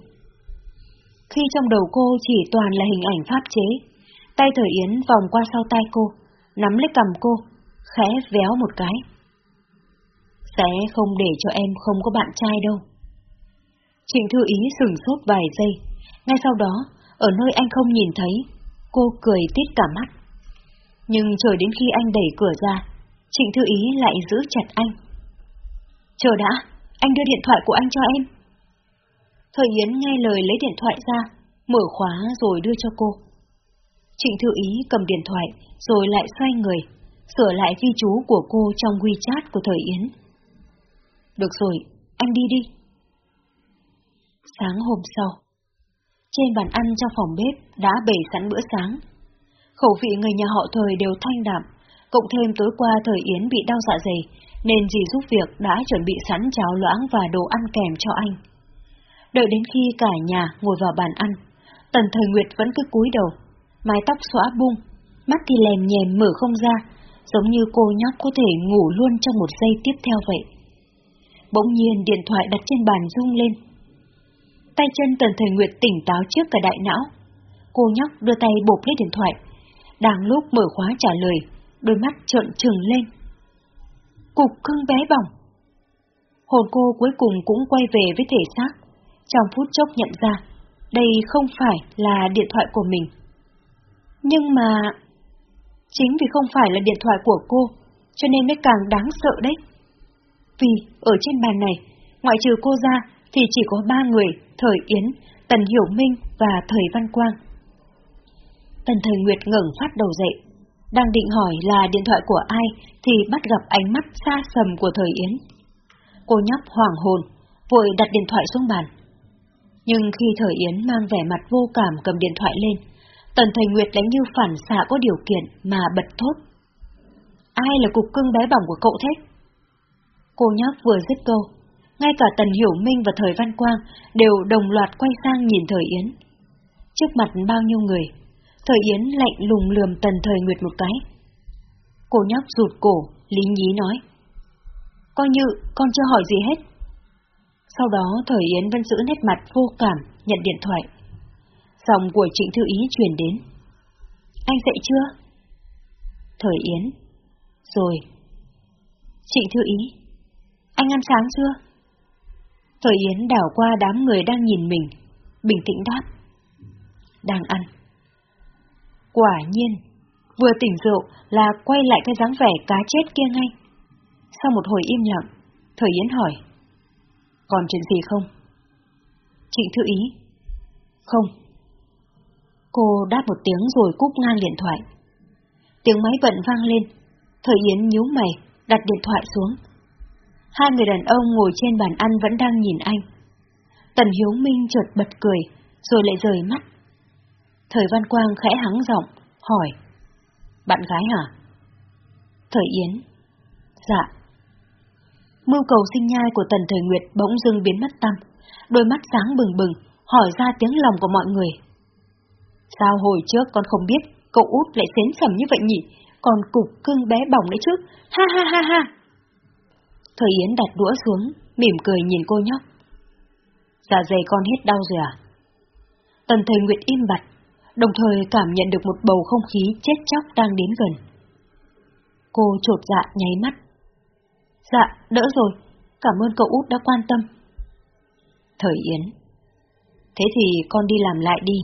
Khi trong đầu cô chỉ toàn là hình ảnh pháp chế, tay Thời Yến vòng qua sau tay cô, nắm lấy cầm cô, khẽ véo một cái. Sẽ không để cho em không có bạn trai đâu. Trịnh Thư Ý sừng sốt vài giây, ngay sau đó, ở nơi anh không nhìn thấy, cô cười tít cả mắt. Nhưng chờ đến khi anh đẩy cửa ra, Trịnh Thư Ý lại giữ chặt anh. Chờ đã, anh đưa điện thoại của anh cho em. Thời Yến nghe lời lấy điện thoại ra, mở khóa rồi đưa cho cô. Trịnh Thư Ý cầm điện thoại rồi lại xoay người, sửa lại ghi chú của cô trong WeChat của Thời Yến. Được rồi, anh đi đi. Sáng hôm sau, trên bàn ăn trong phòng bếp đã bày sẵn bữa sáng. Khẩu vị người nhà họ Thời đều thanh đạm, cộng thêm tối qua Thời Yến bị đau dạ dày, nên dì giúp việc đã chuẩn bị sẵn cháo loãng và đồ ăn kèm cho anh. Đợi đến khi cả nhà ngồi vào bàn ăn, Tần Thời Nguyệt vẫn cứ cúi đầu, mái tóc xõa bung, mắt thì lèm nhèm mở không ra, giống như cô nhóc có thể ngủ luôn trong một giây tiếp theo vậy. Bỗng nhiên điện thoại đặt trên bàn rung lên. Tay chân Tần Thời Nguyệt tỉnh táo trước cả đại não. Cô nhóc đưa tay bộp lấy điện thoại. Đang lúc mở khóa trả lời, đôi mắt trợn trừng lên. Cục cưng bé bỏng. Hồn cô cuối cùng cũng quay về với thể xác. Trong phút chốc nhận ra, đây không phải là điện thoại của mình. Nhưng mà... Chính vì không phải là điện thoại của cô, cho nên mới càng đáng sợ đấy. Vì ở trên bàn này, ngoại trừ cô ra thì chỉ có ba người, Thời Yến, Tần Hiểu Minh và Thời Văn Quang. Tần Thời Nguyệt ngẩng phát đầu dậy, đang định hỏi là điện thoại của ai thì bắt gặp ánh mắt xa sầm của Thời Yến. Cô nhóc hoảng hồn, vội đặt điện thoại xuống bàn. Nhưng khi Thời Yến mang vẻ mặt vô cảm cầm điện thoại lên, Tần Thời Nguyệt đánh như phản xạ có điều kiện mà bật thốt. Ai là cục cưng bé bỏng của cậu thế? Cô nhóc vừa dứt câu, ngay cả Tần Hiểu Minh và Thời Văn Quang đều đồng loạt quay sang nhìn Thời Yến. Trước mặt bao nhiêu người, Thời Yến lạnh lùng lườm Tần Thời Nguyệt một cái. Cô nhóc rụt cổ, lý nhí nói. Coi như con chưa hỏi gì hết. Sau đó Thời Yến vẫn giữ nét mặt vô cảm, nhận điện thoại. Dòng của Trịnh Thư Ý truyền đến. Anh dậy chưa? Thời Yến. Rồi. Trịnh Thư Ý. Anh ăn sáng chưa? Thời Yến đảo qua đám người đang nhìn mình, bình tĩnh đáp. Đang ăn. Quả nhiên, vừa tỉnh rượu là quay lại cái dáng vẻ cá chết kia ngay. Sau một hồi im lặng, Thời Yến hỏi. Còn chuyện gì không? Trịnh Thư Ý. Không. Cô đáp một tiếng rồi cúp ngang điện thoại. Tiếng máy bận vang lên, Thời Yến nhíu mày, đặt điện thoại xuống. Hai người đàn ông ngồi trên bàn ăn vẫn đang nhìn anh. Tần Hiếu Minh chợt bật cười, rồi lại rời mắt. Thời Văn Quang khẽ hắng giọng, hỏi. Bạn gái hả? Thời Yến. Dạ. Mưu cầu sinh nhai của Tần Thời Nguyệt bỗng dưng biến mất tâm, đôi mắt sáng bừng bừng, hỏi ra tiếng lòng của mọi người. Sao hồi trước con không biết cậu út lại xến sầm như vậy nhỉ? Còn cục cưng bé bỏng đấy chứ? Ha ha ha ha! Thời Yến đặt đũa xuống, mỉm cười nhìn cô nhóc. Dạ dày con hết đau rồi à? Tần Thời Nguyệt im bặt, đồng thời cảm nhận được một bầu không khí chết chóc đang đến gần. Cô trột dạ nháy mắt. Dạ, đỡ rồi, cảm ơn cậu út đã quan tâm. Thời Yến Thế thì con đi làm lại đi.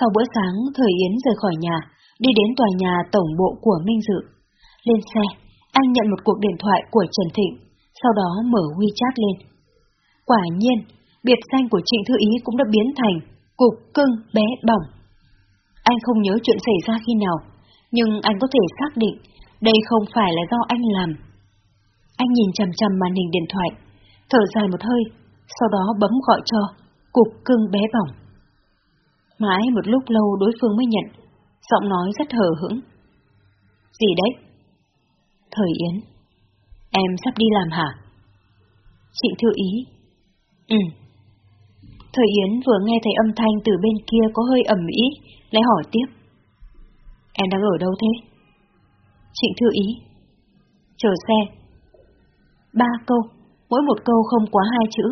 Sau bữa sáng, Thời Yến rời khỏi nhà, đi đến tòa nhà tổng bộ của Minh Dự. Lên xe, anh nhận một cuộc điện thoại của Trần Thịnh, sau đó mở WeChat lên. Quả nhiên, biệt danh của Trịnh Thư Ý cũng đã biến thành cục cưng bé bỏng. Anh không nhớ chuyện xảy ra khi nào, nhưng anh có thể xác định đây không phải là do anh làm. Anh nhìn chằm chằm màn hình điện thoại, thở dài một hơi, sau đó bấm gọi cho cục cưng bé bỏng. Mãi một lúc lâu đối phương mới nhận, giọng nói rất hờ hững. Gì đấy? Thời Yến. Em sắp đi làm hả? Trịnh Thư Ý. Ừ. Thời Yến vừa nghe thấy âm thanh từ bên kia có hơi ẩm ý, lại hỏi tiếp. Em đang ở đâu thế? Trịnh Thư Ý. Chờ xe. Ba câu, mỗi một câu không quá hai chữ.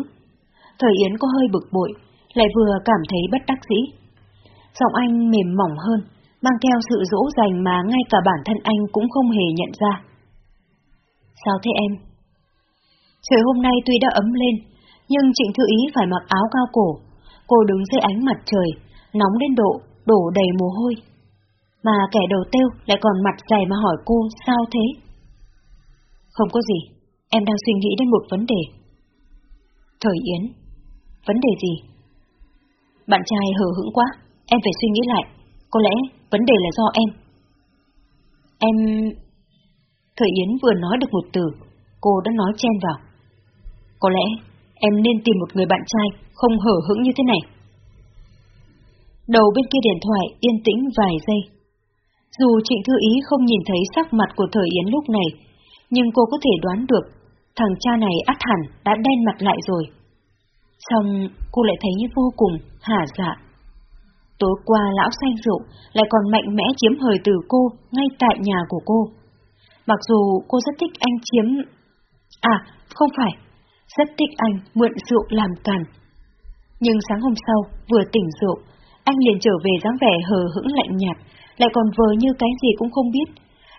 Thời Yến có hơi bực bội, lại vừa cảm thấy bất đắc dĩ. Giọng anh mềm mỏng hơn, mang theo sự dỗ dành mà ngay cả bản thân anh cũng không hề nhận ra. Sao thế em? Trời hôm nay tuy đã ấm lên, nhưng Trịnh Thư Ý phải mặc áo cao cổ. Cô đứng dưới ánh mặt trời, nóng đến độ, đổ đầy mồ hôi. Mà kẻ đầu tiêu lại còn mặt dày mà hỏi cô sao thế? Không có gì, em đang suy nghĩ đến một vấn đề. Thời Yến, vấn đề gì? Bạn trai hờ hững quá, em phải suy nghĩ lại, có lẽ vấn đề là do em. Em... Thời Yến vừa nói được một từ, cô đã nói chen vào. Có lẽ em nên tìm một người bạn trai không hở hững như thế này. Đầu bên kia điện thoại yên tĩnh vài giây. Dù Trịnh Thư Ý không nhìn thấy sắc mặt của Thời Yến lúc này, nhưng cô có thể đoán được thằng cha này ắt hẳn đã đen mặt lại rồi. Xong cô lại thấy vô cùng hả dạ. Tối qua lão say rượu lại còn mạnh mẽ chiếm hời từ cô ngay tại nhà của cô. Mặc dù cô rất thích anh chiếm... À, không phải, rất thích anh mượn rượu làm càn. Nhưng sáng hôm sau, vừa tỉnh rượu, anh liền trở về dáng vẻ hờ hững lạnh nhạt, lại còn vờ như cái gì cũng không biết.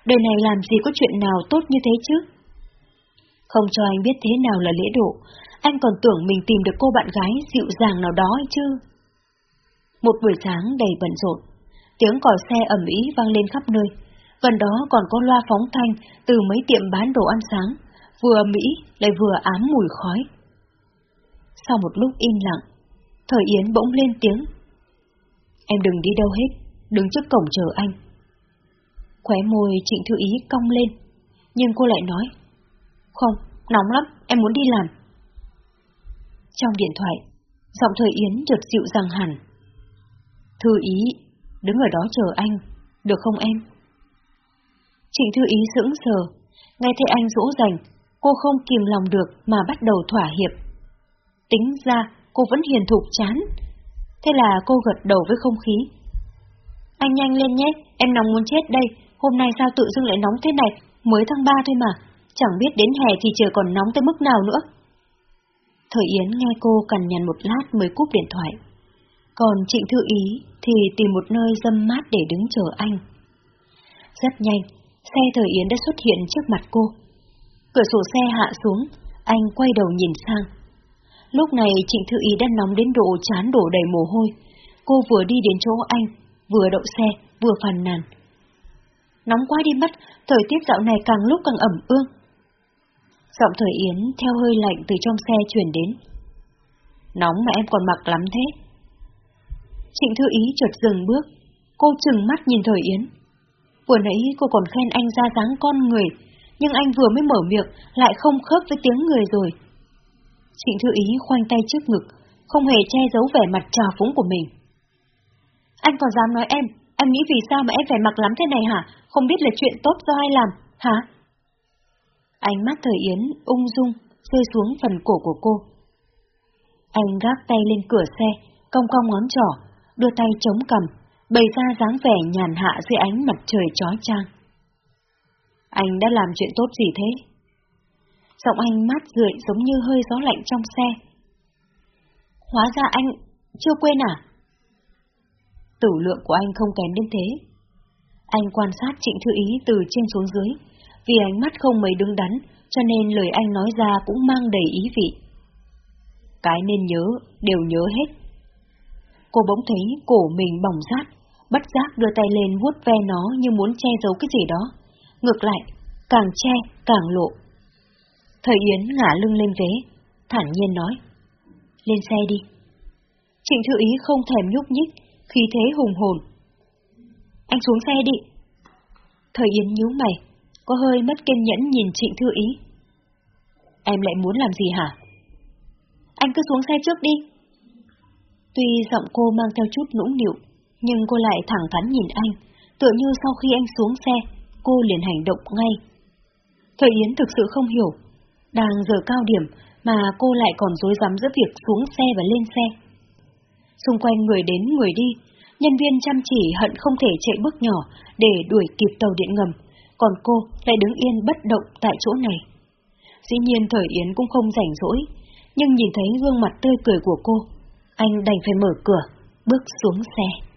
Đời này làm gì có chuyện nào tốt như thế chứ? Không cho anh biết thế nào là lễ độ, anh còn tưởng mình tìm được cô bạn gái dịu dàng nào đó hay chứ? Một buổi sáng đầy bận rộn, tiếng còi xe ẩm ý vang lên khắp nơi. Gần đó còn có loa phóng thanh từ mấy tiệm bán đồ ăn sáng, vừa mỹ lại vừa ám mùi khói. Sau một lúc im lặng, Thời Yến bỗng lên tiếng. Em đừng đi đâu hết, đứng trước cổng chờ anh. Khóe môi Trịnh Thư Ý cong lên, nhưng cô lại nói. Không, nóng lắm, em muốn đi làm. Trong điện thoại, giọng Thời Yến chợt dịu dàng hẳn. Thư Ý, đứng ở đó chờ anh, được không em? Trịnh Thư Ý sững sờ, nghe thấy anh dỗ dành, cô không kìm lòng được mà bắt đầu thỏa hiệp. Tính ra, cô vẫn hiền thục chán. Thế là cô gật đầu với không khí. Anh nhanh lên nhé, em nóng muốn chết đây, hôm nay sao tự dưng lại nóng thế này, mới tháng 3 thôi mà, chẳng biết đến hè thì trời còn nóng tới mức nào nữa. Thời Yến nghe cô cằn nhằn một lát mới cúp điện thoại. Còn Trịnh Thư Ý thì tìm một nơi dâm mát để đứng chờ anh. Rất nhanh, xe Thời Yến đã xuất hiện trước mặt cô. Cửa sổ xe hạ xuống, anh quay đầu nhìn sang. Lúc này Trịnh Thư Ý đã nóng đến độ chán đổ đầy mồ hôi. Cô vừa đi đến chỗ anh, vừa đậu xe, vừa phàn nàn. Nóng quá đi mất, thời tiết dạo này càng lúc càng ẩm ương. Giọng thời Yến theo hơi lạnh từ trong xe truyền đến. Nóng mà em còn mặc lắm thế. Trịnh Thư Ý chợt dừng bước, cô chừng mắt nhìn thời Yến. Vừa nãy cô còn khen anh ra dáng con người, nhưng anh vừa mới mở miệng lại không khớp với tiếng người rồi. Trịnh Thư Ý khoanh tay trước ngực, không hề che giấu vẻ mặt trào phúng của mình. Anh còn dám nói em, anh nghĩ vì sao mà em phải mặc lắm thế này hả? Không biết là chuyện tốt do ai làm, hả? Ánh mắt thời Yến ung dung rơi xuống phần cổ của cô. Anh gác tay lên cửa xe, cong cong ngón trỏ, đưa tay chống cầm, bày ra dáng vẻ nhàn hạ dưới ánh mặt trời chói chang. Anh đã làm chuyện tốt gì thế? Giọng anh mát rượi giống như hơi gió lạnh trong xe. Hóa ra anh chưa quên à? Tử lượng của anh không kém đến thế. Anh quan sát Trịnh Thư Ý từ trên xuống dưới, vì ánh mắt không mấy đứng đắn, cho nên lời anh nói ra cũng mang đầy ý vị. Cái nên nhớ, đều nhớ hết. Cô bỗng thấy cổ mình bỏng rát, bất giác đưa tay lên vuốt ve nó như muốn che giấu cái gì đó. Ngược lại, càng che, càng lộ. Thời Yến ngả lưng lên ghế, thản nhiên nói. Lên xe đi. Trịnh Thư Ý không thèm nhúc nhích, khí thế hùng hồn. Anh xuống xe đi. Thời Yến nhíu mày, có hơi mất kiên nhẫn nhìn Trịnh Thư Ý. Em lại muốn làm gì hả? Anh cứ xuống xe trước đi. Tuy giọng cô mang theo chút nũng nịu, nhưng cô lại thẳng thắn nhìn anh, tựa như sau khi anh xuống xe, cô liền hành động ngay. Thời Yến thực sự không hiểu, đang giờ cao điểm mà cô lại còn dối rắm giữa việc xuống xe và lên xe. Xung quanh người đến người đi, nhân viên chăm chỉ hận không thể chạy bước nhỏ để đuổi kịp tàu điện ngầm, còn cô lại đứng yên bất động tại chỗ này. Dĩ nhiên thời Yến cũng không rảnh rỗi, nhưng nhìn thấy gương mặt tươi cười của cô, anh đành phải mở cửa, bước xuống xe.